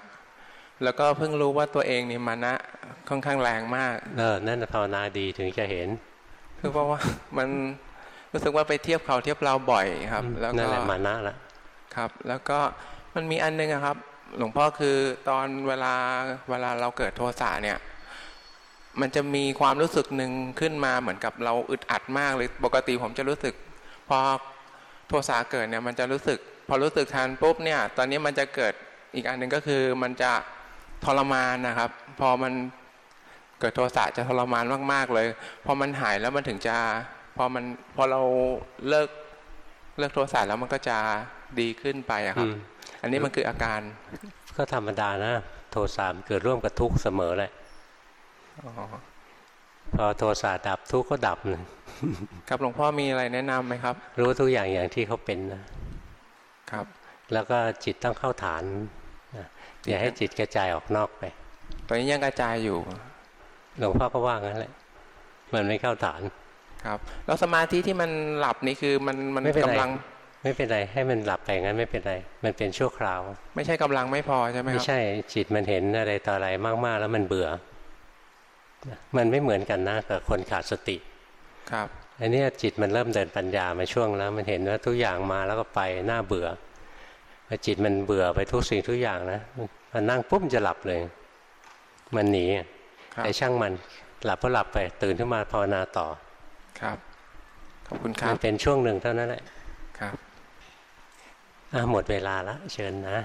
แล้วก็เพิ่งรู้ว่าตัวเองนี่มานะค่อนข้างแรงมาก เออนั่นภาวนาดีถึงจะเห็น คือเพราะว่ามันรู้สึกว่าไปเทียบเขาเทียบเราบ่อยครับ แล้วก็นั่นแหละมานะละครับ แล้วก็มันมีอันนึงครับ หลวงพ่อคือตอนเวลาเวลาเราเกิดโทสะเนี่ยมันจะมีความรู้สึกหนึ่งขึ้นมาเหมือนกับเราอึดอัดมากเลย ปกติผมจะรู้สึก พอโทสะเกิดเนี่ยมันจะรู้สึก พอรู้สึกทานปุ๊บเนี่ย ตอนนี้มันจะเกิดอีกอันหนึ่งก็คือมันจะทรมานนะครับ พอมันเกิดโทสะจะทรมานมากๆเลย พอมันหายแล้วมันถึงจะพอมันพอเราเลิกเลิกโทสะแล้วมันก็จะดีขึ้นไปอะครับ อันนี้มันคืออาการ ก็ธรรมดานะ โทสะเกิดร่วมกับทุกข์เสมอแหละอ๋อ พอโทสะดับทุกข์ก็ดับหนึ่งครับหลวงพ่อมีอะไรแนะนำไหมครับ รู้ทุกอย่างอย่างที่เขาเป็นนะครับ แล้วก็จิตต้องเข้าฐานนะอย่าให้จิตกระจายออกนอกไป ตอนนี้ยังกระจายอยู่ หลวงพ่อก็ว่างั้นแหละ มันไม่เข้าฐาน ครับ แล้วสมาธิที่มันหลับนี่คือมันมันไม่เป็นไรกำลัง ไม่เป็นไร ให้มันหลับไปงั้นไม่เป็นไร มันเป็นชั่วคราว ไม่ใช่กำลังไม่พอใช่ไหมคไม่รับใช่ จิตมันเห็นอะไรต่ออะไรมากๆ แล้วมันเบื่อ มันไม่เหมือนกันนะกับคนขาดสติครับอันเนี้ยจิตมันเริ่มเดินปัญญามาช่วงแล้ว มันเห็นว่าทุกอย่างมาแล้วก็ไปน่าเบื่อพอจิตมันเบื่อไปทุกสิ่งทุกอย่างนะมันนั่งปุ๊บมันจะหลับเลย มันหนีแต่ช่างมันหลับก็หลับไป ตื่นขึ้นมาภาวนาต่อ ครับขอบคุณครัมับนเป็นช่วงหนึ่งเท่านั้นแหละครับอะหมดเวลาแล้วเชิญนะ